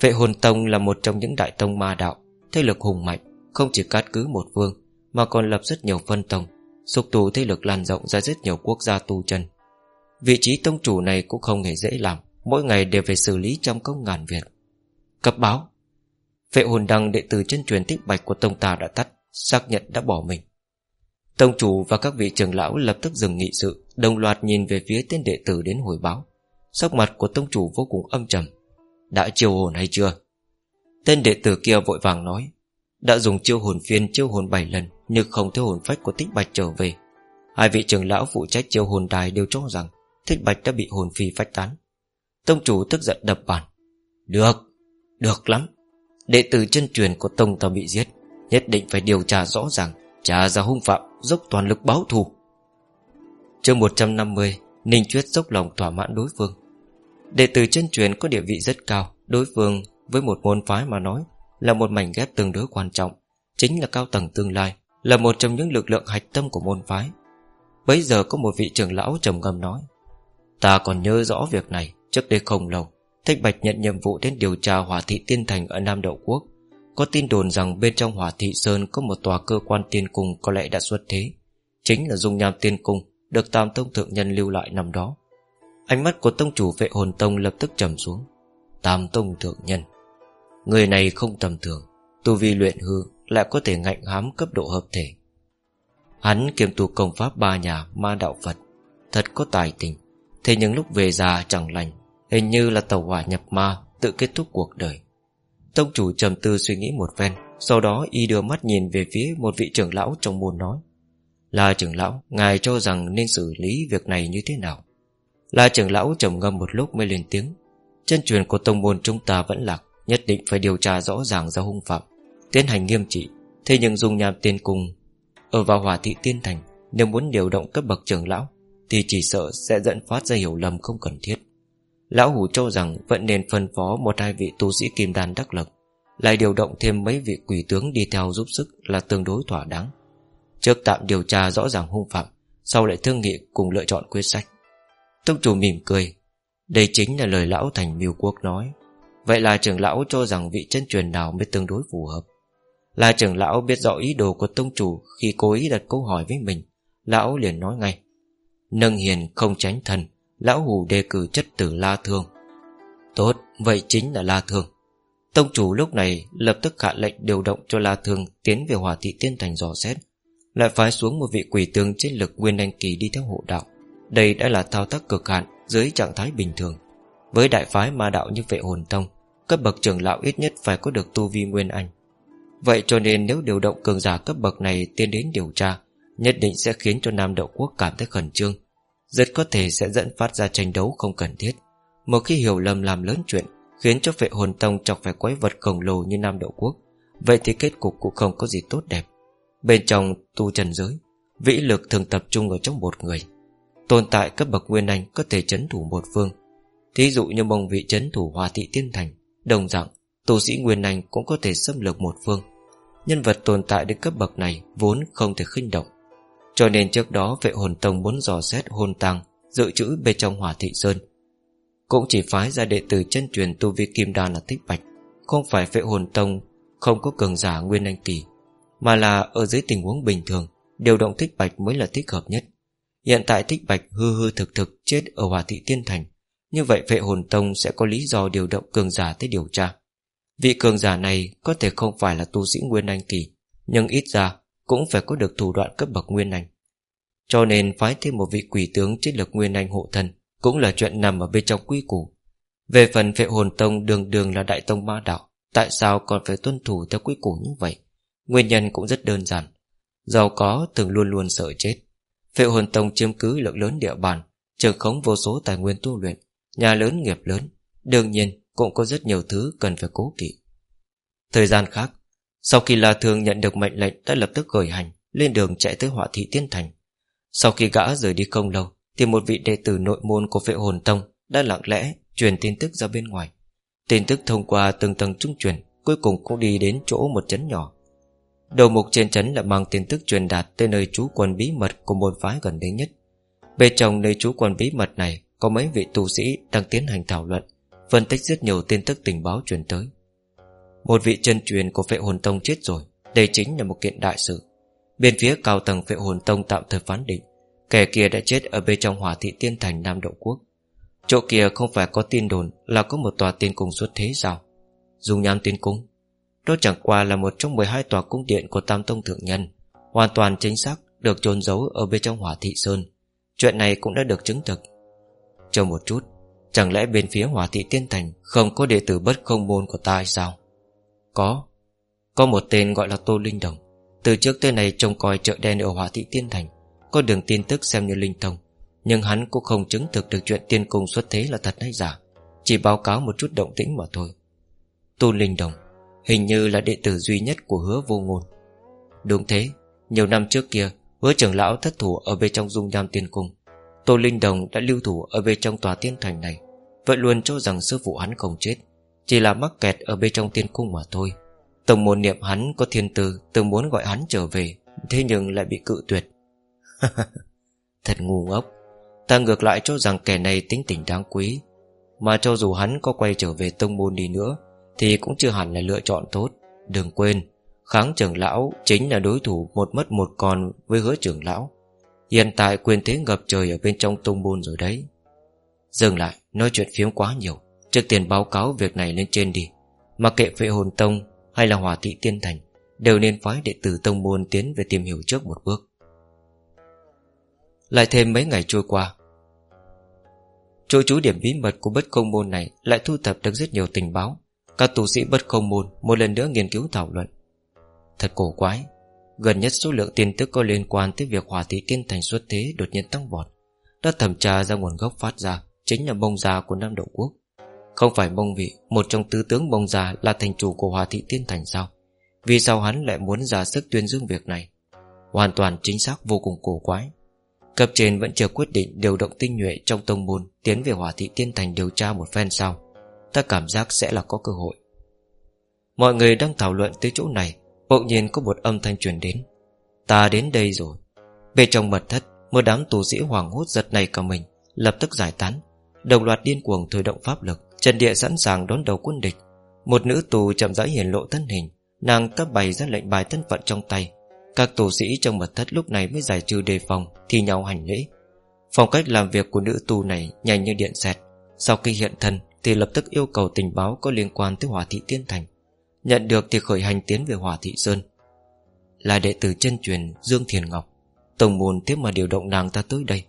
Vệ hồn tông là một trong những đại tông ma đạo, Thế lực hùng mạnh, Không chỉ cát cứ một vương, Mà còn lập rất nhiều phân tông, Sục tù thế lực lan rộng ra rất nhiều quốc gia tu chân. Vị trí tông chủ này cũng không hề dễ làm, Mỗi ngày đều phải xử lý trong công ngàn việc. Cấp báo, Vệ hồn đăng đệ tử chân truyền tích bạch của tông ta đã tắt, Xác nhận đã bỏ mình. Tông chủ và các vị trưởng lão lập tức dừng nghị sự Đồng loạt nhìn về phía tên đệ tử đến hồi báo. Sắc mặt của tông chủ vô cùng âm trầm. Đã chiêu hồn hay chưa? Tên đệ tử kia vội vàng nói. Đã dùng chiêu hồn phiên chiêu hồn 7 lần, Nhưng không thấy hồn phách của tích bạch trở về. Hai vị trưởng lão phụ trách chiêu hồn đài đều cho rằng Thích bạch đã bị hồn phi phách tán. Tông chủ tức giận đập bàn. Được được lắm. Đệ tử chân truyền của tông ta bị giết, Nhất định phải điều tra rõ ràng, Trả ra hung phạm, Dốc toàn lực báo thù chương 150 Ninh Chuyết dốc lòng thỏa mãn đối phương. Đệ tử chân truyền có địa vị rất cao, Đối phương với một môn phái mà nói Là một mảnh ghép tương đối quan trọng, Chính là cao tầng tương lai, Là một trong những lực lượng hạch tâm của môn phái. Bây giờ có một vị trưởng lão trầm ngâm nói, Ta còn nhớ rõ việc này, Trước đây không lâu Thích Bạch nhận nhiệm vụ đến điều tra hỏa thị tiên thành ở Nam Đậu Quốc. Có tin đồn rằng bên trong hỏa thị Sơn Có một tòa cơ quan tiên cung có lẽ đã xuất thế, Chính là dung nham tiên cung. Được Tam Tông Thượng Nhân lưu lại năm đó. Ánh mắt của tông chủ vệ hồn tông lập tức trầm xuống. Tam Tông Thượng Nhân, Người này không tầm thường, Tu vi luyện hư lại có thể ngạnh hám cấp độ hợp thể. Hắn kiềm tu công pháp ba nhà ma đạo Phật, Thật có tài tình. Thế nhưng lúc về già chẳng lành, Hình như là tàu hỏa nhập ma Tự kết thúc cuộc đời. Tông chủ trầm tư suy nghĩ một phen, Sau đó y đưa mắt nhìn về phía một vị trưởng lão trong môn nói. Là trưởng lão, Ngài cho rằng nên xử lý việc này như thế nào? Là trưởng lão trầm ngâm một lúc mới lên tiếng. Chân truyền của tông môn chúng ta vẫn lạc, Nhất định phải điều tra rõ ràng ra hung phạm, Tiến hành nghiêm trị. Thế nhưng dùng nhàm tiên cung Ở vào hỏa thị tiên thành, Nếu muốn điều động cấp bậc trưởng lão, Thì chỉ sợ sẽ dẫn phát ra hiểu lầm không cần thiết. Lão Hủ cho rằng Vẫn nên phân phó một hai vị tu sĩ kim đan đắc lực, Lại điều động thêm mấy vị quỷ tướng Đi theo giúp sức là tương đối thỏa đáng. Trước tạm điều tra rõ ràng hung phạm Sau lại thương nghị cùng lựa chọn quyết sách. Tông chủ mỉm cười. Đây chính là lời lão thành miêu quốc nói. Vậy là trưởng lão cho rằng vị chân truyền nào mới tương đối phù hợp. Là trưởng lão biết rõ ý đồ của tông chủ Khi cố ý đặt câu hỏi với mình Lão liền nói ngay. Nâng hiền không tránh thần Lão hù đề cử chất tử La Thương. Tốt, vậy chính là La Thương. Tông chủ lúc này lập tức hạ lệnh điều động cho La Thương Tiến về hỏa thị tiên thành dò xét. Lại phái xuống một vị quỷ tướng chiến lực Nguyên Anh Kỳ đi theo hộ đạo. Đây đã là thao tác cực hạn dưới trạng thái bình thường. Với đại phái ma đạo như vệ hồn tông, Cấp bậc trưởng lão ít nhất phải có được tu vi Nguyên Anh. Vậy cho nên nếu điều động cường giả cấp bậc này tiến đến điều tra, Nhất định sẽ khiến cho Nam Đậu Quốc cảm thấy khẩn trương. Rất có thể sẽ dẫn phát ra tranh đấu không cần thiết. Một khi hiểu lầm làm lớn chuyện, Khiến cho vệ hồn tông chọc phải quái vật khổng lồ như Nam Đậu Quốc, Vậy thì kết cục cũng không có gì tốt đẹp. Bên trong tu trần giới, Vĩ lực thường tập trung ở trong một người. Tồn tại cấp bậc Nguyên Anh có thể chấn thủ một phương. Thí dụ như mong vị chấn thủ Hòa Thị Tiên Thành, Đồng dạng, Tu sĩ Nguyên Anh cũng có thể xâm lược một phương. Nhân vật tồn tại đến cấp bậc này Vốn không thể khinh động. Cho nên trước đó vệ hồn tông muốn dò xét hồn tàng Dự trữ bên trong hỏa thị sơn. Cũng chỉ phái ra đệ tử chân truyền tu vi kim đan là thích bạch. Không phải vệ hồn tông Không có cường giả Nguyên Anh kỳ. Mà là ở dưới tình huống bình thường, Điều động thích bạch mới là thích hợp nhất. Hiện tại thích bạch hư hư thực thực Chết ở hỏa thị tiên thành, như vậy vệ hồn tông sẽ có lý do điều động cường giả tới điều tra. Vị cường giả này có thể không phải là tu sĩ Nguyên Anh kỳ Nhưng ít ra cũng phải có được thủ đoạn cấp bậc Nguyên Anh. Cho nên phái thêm một vị quỷ tướng chiến lực Nguyên Anh hộ thân Cũng là chuyện nằm ở bên trong quy củ. Về phần vệ hồn tông đường đường là đại tông ma đạo, Tại sao còn phải tuân thủ theo quy củ như vậy? Nguyên nhân cũng rất đơn giản. Giàu có thường luôn luôn sợ chết. Vệ hồn tông chiếm cứ lượng lớn địa bàn Trường khống vô số tài nguyên tu luyện, Nhà lớn nghiệp lớn, Đương nhiên cũng có rất nhiều thứ cần phải cố kỵ. Thời gian khác, Sau khi La Thương nhận được mệnh lệnh Đã lập tức khởi hành, Lên đường chạy tới họa thị tiên thành. Sau khi gã rời đi không lâu, Thì một vị đệ tử nội môn của vệ hồn tông Đã lặng lẽ truyền tin tức ra bên ngoài. Tin tức thông qua từng tầng trung truyền, Cuối cùng cũng đi đến chỗ một chấn nhỏ. Đầu mục trên chấn là mang tin tức truyền đạt Tới nơi trú quân bí mật của môn phái gần đây nhất. Bên trong nơi trú quân bí mật này, có mấy vị tu sĩ đang tiến hành thảo luận, Phân tích rất nhiều tin tức tình báo truyền tới. Một vị chân truyền của vệ hồn tông chết rồi, Đây chính là một kiện đại sự. Bên phía cao tầng vệ hồn tông tạm thời phán định, Kẻ kia đã chết ở bên trong hỏa thị tiên thành Nam Đậu Quốc. Chỗ kia không phải có tin đồn Là có một tòa tiên cung xuất thế sao? Dùng nham tiên cung đó chẳng qua là một trong 12 tòa cung điện Của Tam Tông Thượng Nhân, Hoàn toàn chính xác được trôn giấu ở bên trong hỏa thị Sơn. Chuyện này cũng đã được chứng thực. Chờ một chút, Chẳng lẽ bên phía hỏa thị tiên thành Không có đệ tử bất không môn của ta hay sao? Có. Có một tên gọi là Tô Linh Đồng. Từ trước tới này trông coi chợ đen ở hỏa thị tiên thành, Có đường tin tức xem như linh thông, Nhưng hắn cũng không chứng thực được chuyện tiên cung xuất thế là thật hay giả, Chỉ báo cáo một chút động tĩnh mà thôi. Tô Linh Đồng Hình như là đệ tử duy nhất của hứa vô ngôn. Đúng thế, Nhiều năm trước kia, Hứa trưởng lão thất thủ ở bên trong dung nham tiên cung. Tô Linh Đồng đã lưu thủ ở bên trong tòa tiên thành này, vẫn luôn cho rằng sư phụ hắn không chết, Chỉ là mắc kẹt ở bên trong tiên cung mà thôi. Tổng môn niệm hắn có thiên tư Từng muốn gọi hắn trở về, Thế nhưng lại bị cự tuyệt. [laughs] Thật ngu ngốc, Ta ngược lại cho rằng kẻ này tính tình đáng quý, Mà cho dù hắn có quay trở về tông môn đi nữa thì cũng chưa hẳn là lựa chọn tốt. Đừng quên, Kháng trưởng lão chính là đối thủ một mất một còn với hứa trưởng lão. Hiện tại quyền thế ngập trời ở bên trong tông môn rồi đấy. Dừng lại, Nói chuyện phiếm quá nhiều. Trước tiền báo cáo việc này lên trên đi. Mà kệ phệ hồn tông hay là hòa thị tiên thành, Đều nên phái đệ tử tông môn tiến về tìm hiểu trước một bước. Lại thêm mấy ngày trôi qua, Chỗ trú điểm bí mật của bất công môn này Lại thu thập được rất nhiều tình báo. Các tu sĩ bất không môn Một lần nữa nghiên cứu thảo luận. Thật cổ quái, Gần nhất số lượng tin tức có liên quan tới việc hòa thị tiên thành xuất thế đột nhiên tăng vọt, Đã thẩm tra ra nguồn gốc phát ra Chính là bông già của Nam Đậu Quốc. Không phải bông vị, Một trong tứ tướng bông già là thành chủ của hòa thị tiên thành sao? Vì sao hắn lại muốn ra sức tuyên dương việc này? Hoàn toàn chính xác, vô cùng cổ quái. Cấp trên vẫn chưa quyết định điều động tinh nhuệ trong tông môn Tiến về hỏa thị tiên thành điều tra một phen sau. Ta cảm giác sẽ là có cơ hội. Mọi người đang thảo luận tới chỗ này, Bỗng nhiên có một âm thanh truyền đến. Ta đến đây rồi. Bên trong mật thất, Một đám tù sĩ hoàng hốt giật này cả mình, Lập tức giải tán. Đồng loạt điên cuồng thôi động pháp lực Trần địa sẵn sàng đón đầu quân địch. Một nữ tù chậm rãi hiển lộ thân hình, Nàng ta bày ra lệnh bài thân phận trong tay. Các tù sĩ trong mật thất lúc này mới giải trừ đề phòng Thì nhau hành lễ. Phong cách làm việc của nữ tù này nhanh như điện xẹt. Sau khi hiện thân thì lập tức yêu cầu tình báo có liên quan tới hỏa thị tiên thành. Nhận được thì khởi hành tiến về hỏa thị sơn. Là đệ tử chân truyền Dương Thiền Ngọc Tổng môn tiếp mà điều động nàng ta tới đây.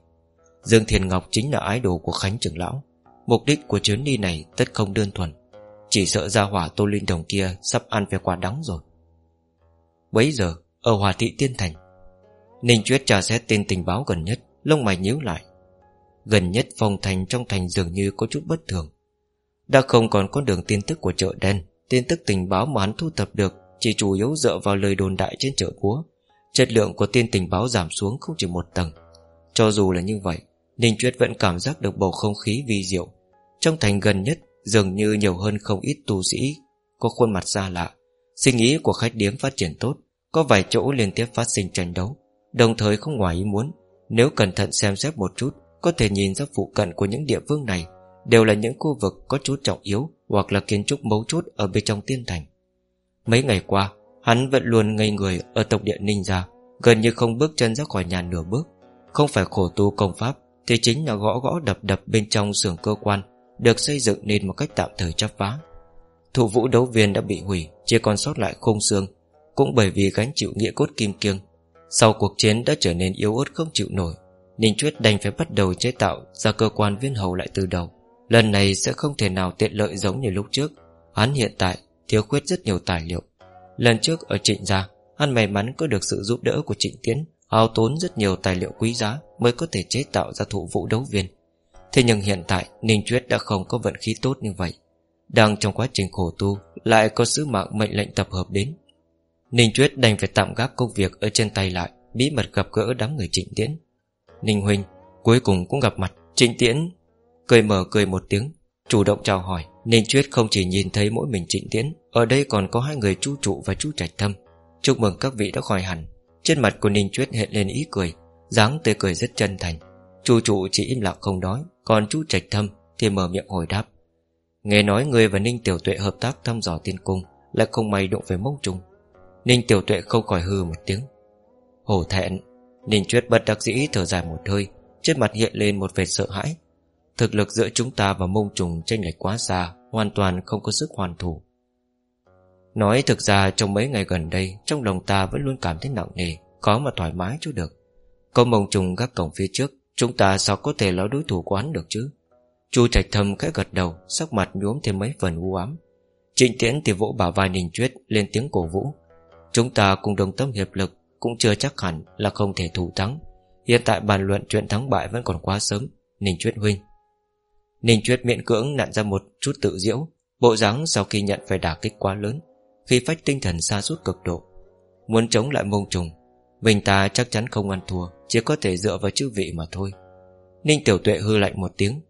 Dương Thiền Ngọc chính là ái đồ của Khánh trưởng lão. Mục đích của chuyến đi này tất không đơn thuần, Chỉ sợ ra hỏa tô linh đồng kia Sắp ăn về quả đắng rồi. Bấy giờ, Ở Hòa Thị Tiên Thành, Ninh Chuyết trà xét tên tình báo gần nhất, Lông mày nhíu lại. Gần nhất phòng thành trong thành dường như có chút bất thường. Đã không còn con đường tin tức của chợ đen, Tin tức tình báo mà hắn thu thập được Chỉ chủ yếu dựa vào lời đồn đại trên chợ búa. Chất lượng của tin tình báo giảm xuống không chỉ một tầng. Cho dù là như vậy, Ninh Chuyết vẫn cảm giác được bầu không khí vi diệu. Trong thành gần nhất, Dường như nhiều hơn không ít tu sĩ, Có khuôn mặt xa lạ. Suy nghĩ của khách điếm phát triển tốt, Có vài chỗ liên tiếp phát sinh tranh đấu. Đồng thời không ngoài ý muốn, Nếu cẩn thận xem xét một chút, Có thể nhìn ra phụ cận của những địa phương này. Đều là những khu vực có chút trọng yếu Hoặc là kiến trúc mấu chốt ở bên trong tiên thành. Mấy ngày qua, Hắn vẫn luôn ngây người ở tộc địa ninh gia Gần như không bước chân ra khỏi nhà nửa bước. Không phải khổ tu công pháp, Thì chính là gõ gõ đập đập bên trong xưởng cơ quan, Được xây dựng nên một cách tạm thời chắp phá Thủ vũ đấu viên đã bị hủy, Chỉ còn sót lại khung xương, Cũng bởi vì gánh chịu nghĩa cốt kim kiêng. Sau cuộc chiến đã trở nên yếu ớt không chịu nổi, Ninh Chuyết đành phải bắt đầu chế tạo Ra cơ quan viên hầu lại từ đầu. Lần này sẽ không thể nào tiện lợi giống như lúc trước. Hắn hiện tại thiếu khuyết rất nhiều tài liệu. Lần trước ở trịnh gia Hắn may mắn có được sự giúp đỡ của trịnh tiến Hao tốn rất nhiều tài liệu quý giá Mới có thể chế tạo ra thụ vũ đấu viên. Thế nhưng hiện tại Ninh Chuyết đã không có vận khí tốt như vậy. Đang trong quá trình khổ tu Lại có sứ mạng mệnh lệnh tập hợp đến. Ninh Chuyết đành phải tạm gác công việc Ở trên tay lại Bí mật gặp gỡ đám người trịnh tiến, Ninh Huynh cuối cùng cũng gặp mặt Trịnh tiễn Cười mở cười một tiếng, Chủ động chào hỏi, Ninh Chuyết không chỉ nhìn thấy mỗi mình trịnh tiễn, Ở đây còn có hai người chú trụ và chú trạch thâm. Chúc mừng các vị đã khỏi hẳn. Trên mặt của Ninh Chuyết hiện lên ý cười, dáng tươi cười rất chân thành. Chú trụ chỉ im lặng không nói, Còn chú trạch thâm thì mở miệng hồi đáp. Nghe nói người và Ninh Tiểu Tuệ hợp tác thăm dò tiên cung, Lại không may đụng về mông trùng. Ninh Tiểu Tuệ không khỏi hư một tiếng. Hổ thẹn, Ninh Chuyết bất đắc dĩ thở dài một hơi, Trên mặt hiện lên một vệt sợ hãi. Thực lực giữa chúng ta và mông trùng tranh lệch quá xa, Hoàn toàn không có sức hoàn thủ. Nói thực ra, trong mấy ngày gần đây, Trong lòng ta vẫn luôn cảm thấy nặng nề, Khó mà thoải mái chứ được. Có mông trùng gác cổng phía trước, Chúng ta sao có thể là đối thủ của hắn được chứ? Chu trạch thầm khẽ gật đầu, Sắc mặt nhuốm thêm mấy phần u ám. Trịnh tiễn thì vỗ bảo vai Ninh Chuyết Lên tiếng cổ vũ. Chúng ta cùng đồng tâm hiệp lực, Cũng chưa chắc hẳn là không thể thủ thắng. Hiện tại bàn luận chuyện thắng bại vẫn còn quá sớm, Ninh Chuyết huynh. Ninh Chuyết miễn cưỡng nặn ra một chút tự diễu, Bộ dáng sau khi nhận phải đả kích quá lớn, Khi phách tinh thần xa suốt cực độ. Muốn chống lại mông trùng, Mình ta chắc chắn không ăn thua, Chỉ có thể dựa vào chữ vị mà thôi. Ninh Tiểu Tuệ hư lạnh một tiếng.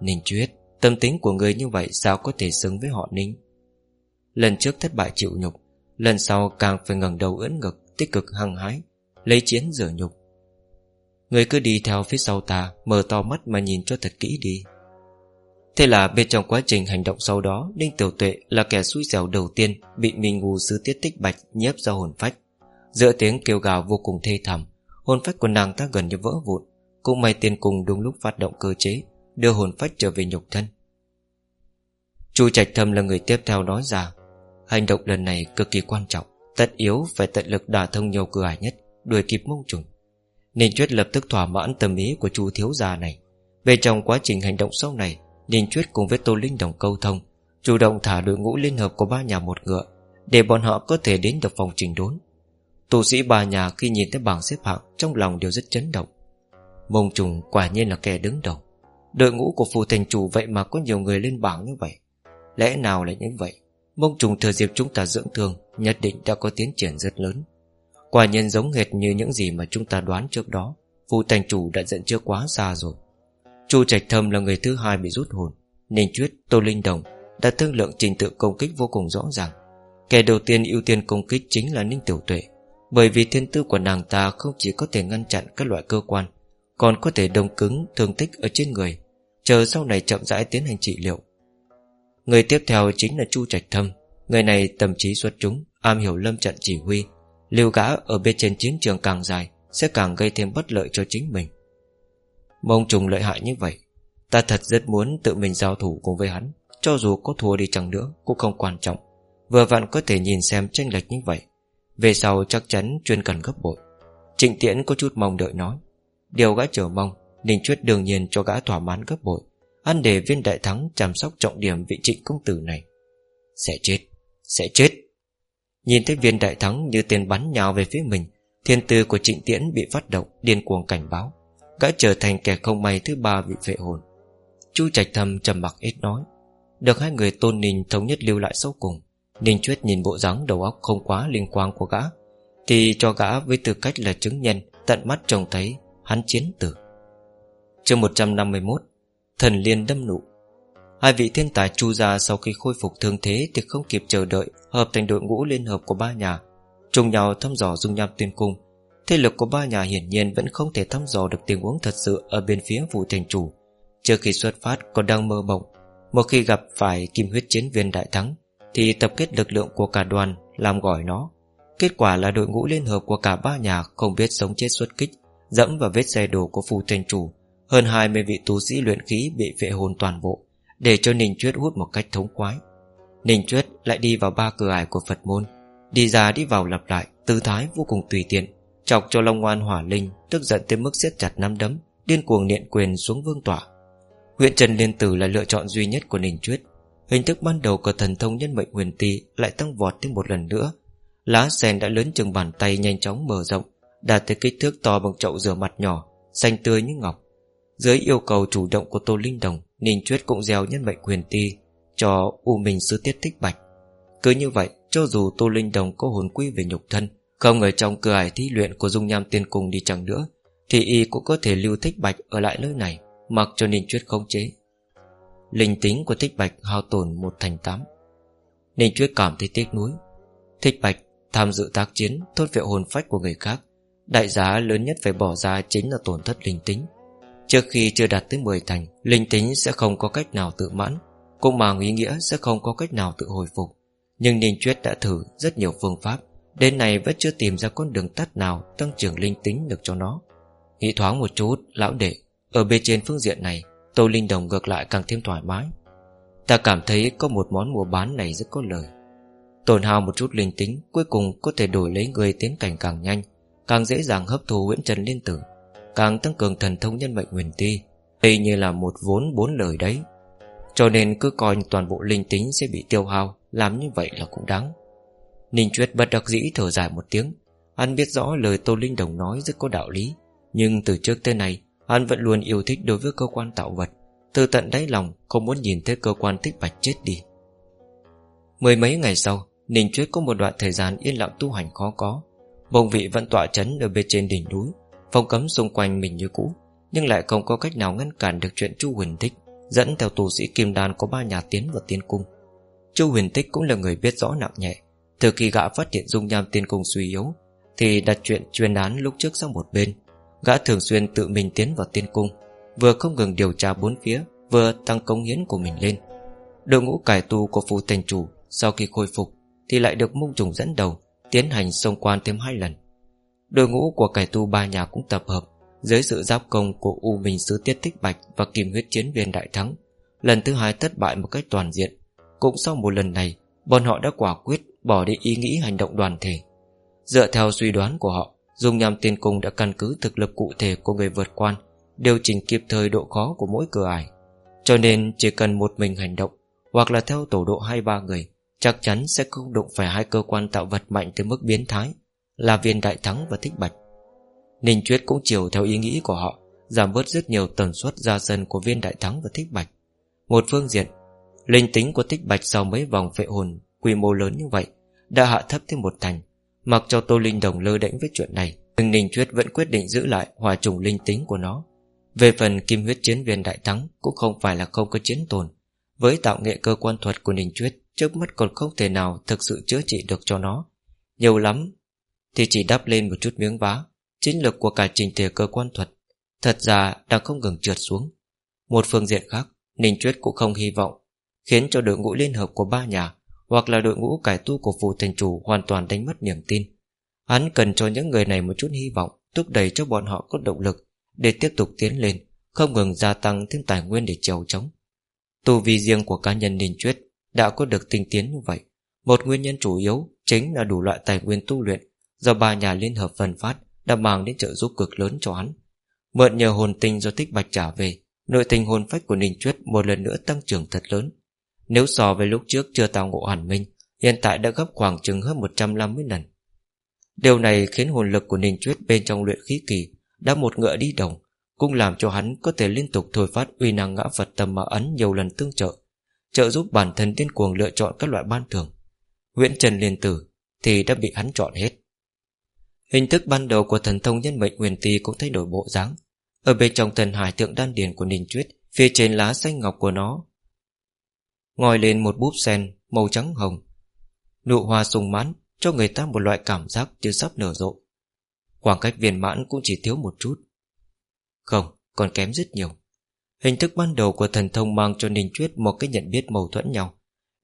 Ninh Chuyết Tâm tính của người như vậy sao có thể xứng với họ Ninh? Lần trước thất bại chịu nhục, Lần sau càng phải ngẩng đầu ưỡn ngực, Tích cực hăng hái, Lấy chiến rửa nhục. Người cứ đi theo phía sau ta, Mở to mắt mà nhìn cho thật kỹ đi. Thế là bên trong quá trình hành động sau đó đinh Tiểu Tuệ là kẻ xui xẻo đầu tiên Bị Minh Ngu Sư Tiết Tích Bạch nhiếp ra hồn phách. Giữa tiếng kêu gào vô cùng thê thảm, Hồn phách của nàng ta gần như vỡ vụn, Cũng may tiên cùng đúng lúc phát động cơ chế, Đưa hồn phách trở về nhục thân. Chu Trạch Thâm là người tiếp theo nói ra, Hành động lần này cực kỳ quan trọng, Tất yếu phải tận lực đả thông nhiều cửa ải nhất, Đuổi kịp mông trùng. Ninh Chuyết lập tức thỏa mãn tâm ý của chu thiếu gia này. Bên trong quá trình hành động sau này Ninh Chuyết cùng với Tô Linh Đồng câu thông, Chủ động thả đội ngũ liên hợp của ba nhà một ngựa, Để bọn họ có thể đến được phòng trình đốn. Tù sĩ ba nhà khi nhìn thấy bảng xếp hạng Trong lòng đều rất chấn động. Mông trùng quả nhiên là kẻ đứng đầu. Đội ngũ của phù thành chủ vậy mà có nhiều người lên bảng như vậy? Lẽ nào là như vậy? Mông trùng thừa dịp chúng ta dưỡng thương, Nhất định đã có tiến triển rất lớn. Quả nhiên giống hệt như những gì mà chúng ta đoán trước đó, Phù thành chủ đã dẫn chưa quá xa rồi. Chu Trạch Thâm là người thứ hai bị rút hồn Ninh Chuyết, Tô Linh Đồng Đã thương lượng trình tự công kích vô cùng rõ ràng. Kẻ đầu tiên ưu tiên công kích chính là Ninh Tiểu Tuệ Bởi vì thiên tư của nàng ta không chỉ có thể ngăn chặn các loại cơ quan Còn có thể đông cứng thương tích ở trên người Chờ sau này chậm rãi tiến hành trị liệu. Người tiếp theo chính là Chu Trạch Thâm Người này tầm trí xuất chúng Am hiểu lâm trận chỉ huy Lưu gã ở bên trên chiến trường càng dài Sẽ càng gây thêm bất lợi cho chính mình. Mông trùng lợi hại như vậy, Ta thật rất muốn tự mình giao thủ cùng với hắn. Cho dù có thua đi chẳng nữa, Cũng không quan trọng. Vừa vặn có thể nhìn xem tranh lệch như vậy, Về sau chắc chắn chuyên cần gấp bội. Trịnh tiễn có chút mong đợi nói, Điều gã chờ mong, Ninh Chuyết đương nhiên cho gã thỏa mãn gấp bội. Ăn để viên đại thắng chăm sóc trọng điểm vị trịnh công tử này. Sẽ chết Sẽ chết. Nhìn thấy viên đại thắng như tên bắn nhào về phía mình, Thiên tư của trịnh tiễn bị phát động, Điên cuồng cảnh báo. Gã trở thành kẻ không may thứ ba bị vệ hồn. Chu trạch thầm trầm mặc ít nói. Được hai người tôn ninh thống nhất lưu lại sau cùng, Ninh Chuyết nhìn bộ dáng đầu óc không quá liên quan của gã, Thì cho gã với tư cách là chứng nhân, Tận mắt trông thấy, hắn chiến tử. Chương 151 Thần liên đâm nụ. Hai vị thiên tài chu gia sau khi khôi phục thương thế Thì không kịp chờ đợi, Hợp thành đội ngũ liên hợp của ba nhà Trùng nhau thăm dò dung nham tuyên cung. Thế lực của ba nhà hiển nhiên vẫn không thể thăm dò được tình huống thật sự Ở bên phía vụ thành chủ. Trước khi xuất phát còn đang mơ mộng. Một khi gặp phải kim huyết chiến viên đại thắng, Thì tập kết lực lượng của cả đoàn Làm gọi nó. Kết quả là đội ngũ liên hợp của cả ba nhà Không biết sống chết xuất kích, Dẫm vào vết xe đổ của phù thành chủ. Hơn 20 vị tú sĩ luyện khí bị vệ hồn toàn bộ, Để cho Ninh Chuyết hút một cách thống quái. Ninh Chuyết lại đi vào ba cửa ải của Phật môn, Đi ra đi vào lặp lại Tư thái vô cùng tùy tiện. Chọc cho Long Oan Hỏa Linh Tức giận tới mức siết chặt nắm đấm, Điên cuồng niệm quyền xuống vương tỏa Huyện Trần Liên Tử là lựa chọn duy nhất của Ninh Chuyết Hình thức ban đầu của thần thông nhân mệnh huyền tì Lại tăng vọt thêm một lần nữa. Lá sen đã lớn chừng bàn tay nhanh chóng mở rộng, Đạt tới kích thước to bằng chậu rửa mặt nhỏ, Xanh tươi như ngọc. Dưới yêu cầu chủ động của Tô Linh Đồng, Ninh Chuyết cũng gieo nhân mệnh huyền ti Cho U Minh Sư Tiết Thích Bạch. Cứ như vậy, cho dù Tô Linh Đồng có hồn quy về nhục thân không ở trong cửa ải thí luyện của Dung Nham Tiên Cung đi chẳng nữa, Thì y cũng có thể lưu Thích Bạch ở lại nơi này, Mặc cho Ninh Chuyết khống chế. Linh tính của Thích Bạch hao tổn một thành tám. Ninh Chuyết cảm thấy tiếc nuối. Thích Bạch tham dự tác chiến, Thốt vệ hồn phách của người khác. Đại giá lớn nhất phải bỏ ra chính là tổn thất linh tính. Trước khi chưa đạt tới 10 thành, Linh tính sẽ không có cách nào tự mãn, Cũng mà ý nghĩa sẽ không có cách nào tự hồi phục. Nhưng Ninh Chuyết đã thử rất nhiều phương pháp. Đến nay vẫn chưa tìm ra con đường tắt nào Tăng trưởng linh tính được cho nó. Nghĩ thoáng một chút, Lão đệ, Ở bên trên phương diện này, Tô Linh Đồng ngược lại càng thêm thoải mái. Ta cảm thấy có một món mua bán này rất có lời Tổn hao một chút linh tính, Cuối cùng có thể đổi lấy người tiến cảnh càng nhanh, Càng dễ dàng hấp thu Nguyễn Trần Liên Tử, Càng tăng cường thần thông nhân mệnh huyền ti. Đây như là một vốn bốn lời đấy. Cho nên cứ coi toàn bộ linh tính sẽ bị tiêu hao, Làm như vậy là cũng đáng. Ninh Chuyết bất đắc dĩ thở dài một tiếng. Hắn biết rõ lời Tô Linh Đồng nói rất có đạo lý, Nhưng từ trước tới nay, Hắn vẫn luôn yêu thích đối với cơ quan tạo vật. Từ tận đáy lòng, Không muốn nhìn thấy cơ quan tích bạch chết đi. Mười mấy ngày sau, Ninh Chuyết có một đoạn thời gian yên lặng tu hành khó có. Bồng vị vẫn tọa chấn ở bên trên đỉnh núi, Phong cấm xung quanh mình như cũ, Nhưng lại không có cách nào ngăn cản được chuyện Chu Huyền Thích, Dẫn theo tù sĩ Kim Đan có ba nhà tiến vào tiên cung. Chu Huyền Tích cũng là người biết rõ nặng nhẹ từ khi gã phát hiện dung nham tiên cung suy yếu, Thì đặt chuyện chuyên án lúc trước sang một bên. Gã thường xuyên tự mình tiến vào tiên cung, Vừa không ngừng điều tra bốn phía, Vừa tăng công hiến của mình lên. Đội ngũ cải tu của phù thành chủ Sau khi khôi phục Thì lại được mông trùng dẫn đầu, Tiến hành xông quan thêm hai lần. Đội ngũ của cải tu ba nhà cũng tập hợp Dưới sự giáp công của U Minh Sứ Tiết Tích Bạch Và Kim Huyết Chiến Viên Đại Thắng. Lần thứ hai thất bại một cách toàn diện. Cũng sau một lần này, Bọn họ đã quả quyết bỏ đi ý nghĩ hành động đoàn thể. Dựa theo suy đoán của họ, Dung nhằm tiên cung đã căn cứ thực lực cụ thể của người vượt quan, Điều chỉnh kịp thời độ khó của mỗi cửa ải. Cho nên chỉ cần một mình hành động, Hoặc là theo tổ độ hai ba người, Chắc chắn sẽ không đụng phải hai cơ quan tạo vật mạnh tới mức biến thái, Là viên đại thắng và thích bạch. Ninh Chuyết cũng chiều theo ý nghĩ của họ, Giảm bớt rất nhiều tần suất ra sân của viên đại thắng và thích bạch. Một phương diện, Linh tính của thích bạch sau mấy vòng vệ hồn Quy mô lớn như vậy đã hạ thấp thêm một thành. Mặc cho Tô Linh Đồng lơ đễnh với chuyện này, Nhưng Ninh Chuyết vẫn quyết định giữ lại Hòa trùng linh tính của nó. Về phần kim huyết chiến viên đại thắng Cũng không phải là không có chiến tồn. Với tạo nghệ cơ quan thuật của Ninh Chuyết Trước mắt còn không thể nào thực sự chữa trị được cho nó. Nhiều lắm, Thì chỉ đắp lên một chút miếng vá, Chiến lực của cả trình thể cơ quan thuật, Thật ra đang không ngừng trượt xuống. Một phương diện khác, Ninh Chuyết cũng không hy vọng, Khiến cho đội ngũ liên hợp của ba nhà hoặc là đội ngũ cải tu của phù thành chủ Hoàn toàn đánh mất niềm tin. Hắn cần cho những người này một chút hy vọng, Thúc đẩy cho bọn họ có động lực Để tiếp tục tiến lên, Không ngừng gia tăng thêm tài nguyên để trèo chống. Tu vi riêng của cá nhân Ninh Chuyết Đã có được tinh tiến như vậy. Một nguyên nhân chủ yếu Chính là đủ loại tài nguyên tu luyện Do ba nhà liên hợp phân phát Đã mang đến trợ giúp cực lớn cho hắn. Mượn nhờ hồn tinh do tích bạch trả về, Nội tình hồn phách của Ninh Chuyết Một lần nữa tăng trưởng thật lớn. Nếu so với lúc trước chưa tao ngộ hẳn minh Hiện tại đã gấp khoảng chừng hơn 150 lần Điều này khiến hồn lực của Ninh Chuyết bên trong luyện khí kỳ đã một ngựa đi đồng, cũng làm cho hắn có thể liên tục thôi phát uy năng ngã Phật tầm mà ấn nhiều lần tương trợ, trợ giúp bản thân điên cuồng lựa chọn các loại ban thường. Nguyễn Trần Liên Tử thì đã bị hắn chọn hết. Hình thức ban đầu của thần thông nhân mệnh huyền ti cũng thay đổi bộ dáng. Ở bên trong thần hải tượng đan điền của Ninh Chuyết, phía trên lá xanh ngọc của nó, ngòi lên một búp sen màu trắng hồng. Nụ hoa sùng mãn cho người ta một loại cảm giác như sắp nở rộ. Khoảng cách viên mãn cũng chỉ thiếu một chút. Không, còn kém rất nhiều. Hình thức ban đầu của thần thông mang cho Ninh Chuyết một cái nhận biết mâu thuẫn nhau.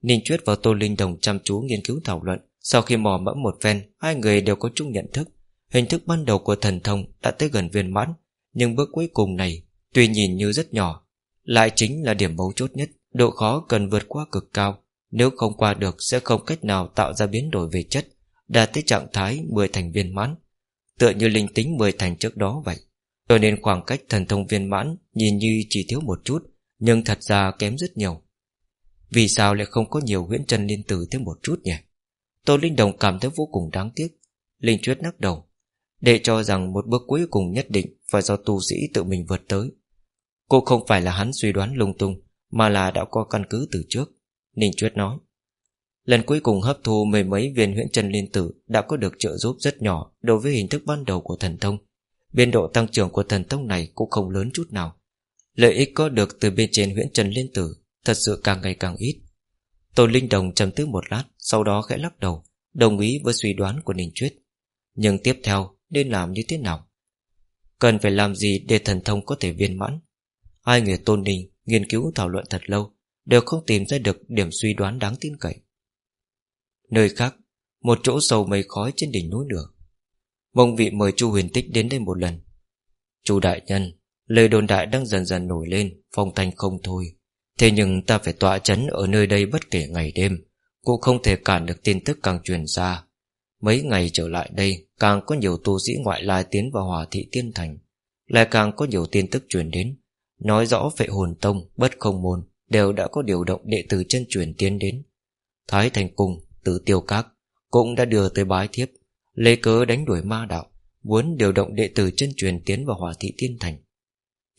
Ninh Chuyết và Tô Linh Đồng chăm chú nghiên cứu thảo luận. Sau khi mò mẫm một phen, hai người đều có chung nhận thức. Hình thức ban đầu của thần thông đã tới gần viên mãn, nhưng bước cuối cùng này, tuy nhìn như rất nhỏ, lại chính là điểm mấu chốt nhất. Độ khó cần vượt qua cực cao, nếu không qua được sẽ không cách nào tạo ra biến đổi về chất Đạt tới trạng thái 10 thành viên mãn Tựa như linh tính 10 thành trước đó vậy. Cho nên khoảng cách thần thông viên mãn Nhìn như chỉ thiếu một chút Nhưng thật ra kém rất nhiều. Vì sao lại không có nhiều huyễn chân liên tử thêm một chút nhỉ? Tô Linh Đồng cảm thấy vô cùng đáng tiếc. Linh Chuyết nắc đầu Để cho rằng một bước cuối cùng nhất định Phải do tu sĩ tự mình vượt tới. Cô không phải là hắn suy đoán lung tung mà là đã có căn cứ từ trước Ninh Chuyết nói Lần cuối cùng hấp thu mười mấy viên huyễn chân liên tử đã có được trợ giúp rất nhỏ đối với hình thức ban đầu của thần thông. Biên độ tăng trưởng của thần thông này cũng không lớn chút nào. Lợi ích có được từ bên trên huyễn chân liên tử thật sự càng ngày càng ít. Tô Linh Đồng trầm tư một lát, sau đó khẽ lắc đầu, đồng ý với suy đoán của Ninh Chuyết. Nhưng tiếp theo, nên làm như thế nào? Cần phải làm gì để thần thông có thể viên mãn? Hai người tôn ninh nghiên cứu thảo luận thật lâu, đều không tìm ra được điểm suy đoán đáng tin cậy. Nơi khác, một chỗ sầu mây khói trên đỉnh núi lửa. Mông vị mời chu huyền tích đến đây một lần. Chu đại nhân, lời đồn đại đang dần dần nổi lên, phong thanh không thôi. Thế nhưng ta phải tọa chấn ở nơi đây bất kể ngày đêm, cũng không thể cản được tin tức càng truyền ra. Mấy ngày trở lại đây, càng có nhiều tu sĩ ngoại lai tiến vào hòa thị tiên thành. Lại càng có nhiều tin tức truyền đến, nói rõ phệ hồn tông, bất không môn, đều đã có điều động đệ tử chân truyền tiến đến. Thái Thành Cung, tử tiêu các, cũng đã đưa tới bái thiếp, lấy cớ đánh đuổi ma đạo, muốn điều động đệ tử chân truyền tiến vào hỏa thị tiên thành.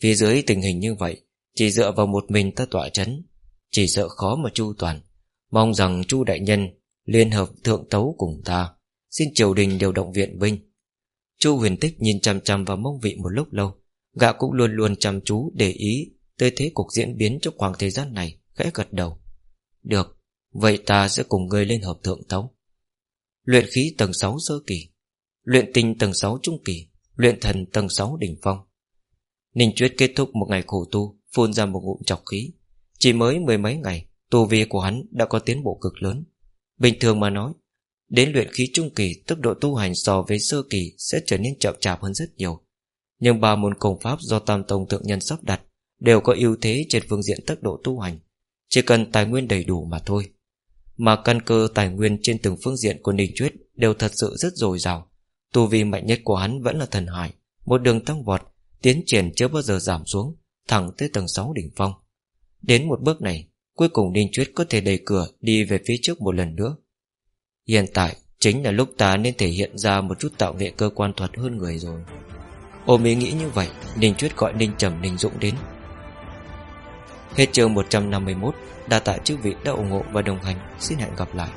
Phía dưới tình hình như vậy, chỉ dựa vào một mình ta tỏa chấn, chỉ sợ khó mà chu toàn. Mong rằng chu đại nhân liên hợp thượng tấu cùng ta, xin triều đình điều động viện binh. Chu huyền tích nhìn chằm chằm vào mông vị một lúc lâu, gã cũng luôn luôn chăm chú để ý Tới thế cục diễn biến trong khoảng thời gian này Khẽ gật đầu. Được, vậy ta sẽ cùng ngươi lên hợp thượng tấu Luyện khí tầng 6 sơ kỳ Luyện tinh tầng 6 trung kỳ Luyện thần tầng 6 đỉnh phong. Ninh Chuyết kết thúc một ngày khổ tu Phun ra một ngụm chọc khí. Chỉ mới mười mấy ngày Tu vi của hắn đã có tiến bộ cực lớn. Bình thường mà nói Đến luyện khí trung kỳ Tốc độ tu hành so với sơ kỳ Sẽ trở nên chậm chạp hơn rất nhiều. Nhưng ba môn công pháp do Tam Tông Thượng Nhân sắp đặt Đều có ưu thế trên phương diện tốc độ tu hành. Chỉ cần tài nguyên đầy đủ mà thôi. Mà căn cơ tài nguyên trên từng phương diện của Ninh Chuyết Đều thật sự rất dồi dào. Tu vi mạnh nhất của hắn vẫn là thần hải, Một đường tăng vọt, Tiến triển chưa bao giờ giảm xuống, Thẳng tới tầng 6 đỉnh phong. Đến một bước này, Cuối cùng Ninh Chuyết có thể đẩy cửa Đi về phía trước một lần nữa. Hiện tại, chính là lúc ta nên thể hiện ra Một chút tạo nghệ cơ quan thuật hơn người rồi. Ôm ý nghĩ như vậy, Ninh Chuyết gọi Ninh Trầm, Ninh Dũng đến. Hết chương 151 Đa tạ chư vị đã ủng hộ và đồng hành. Xin hẹn gặp lại.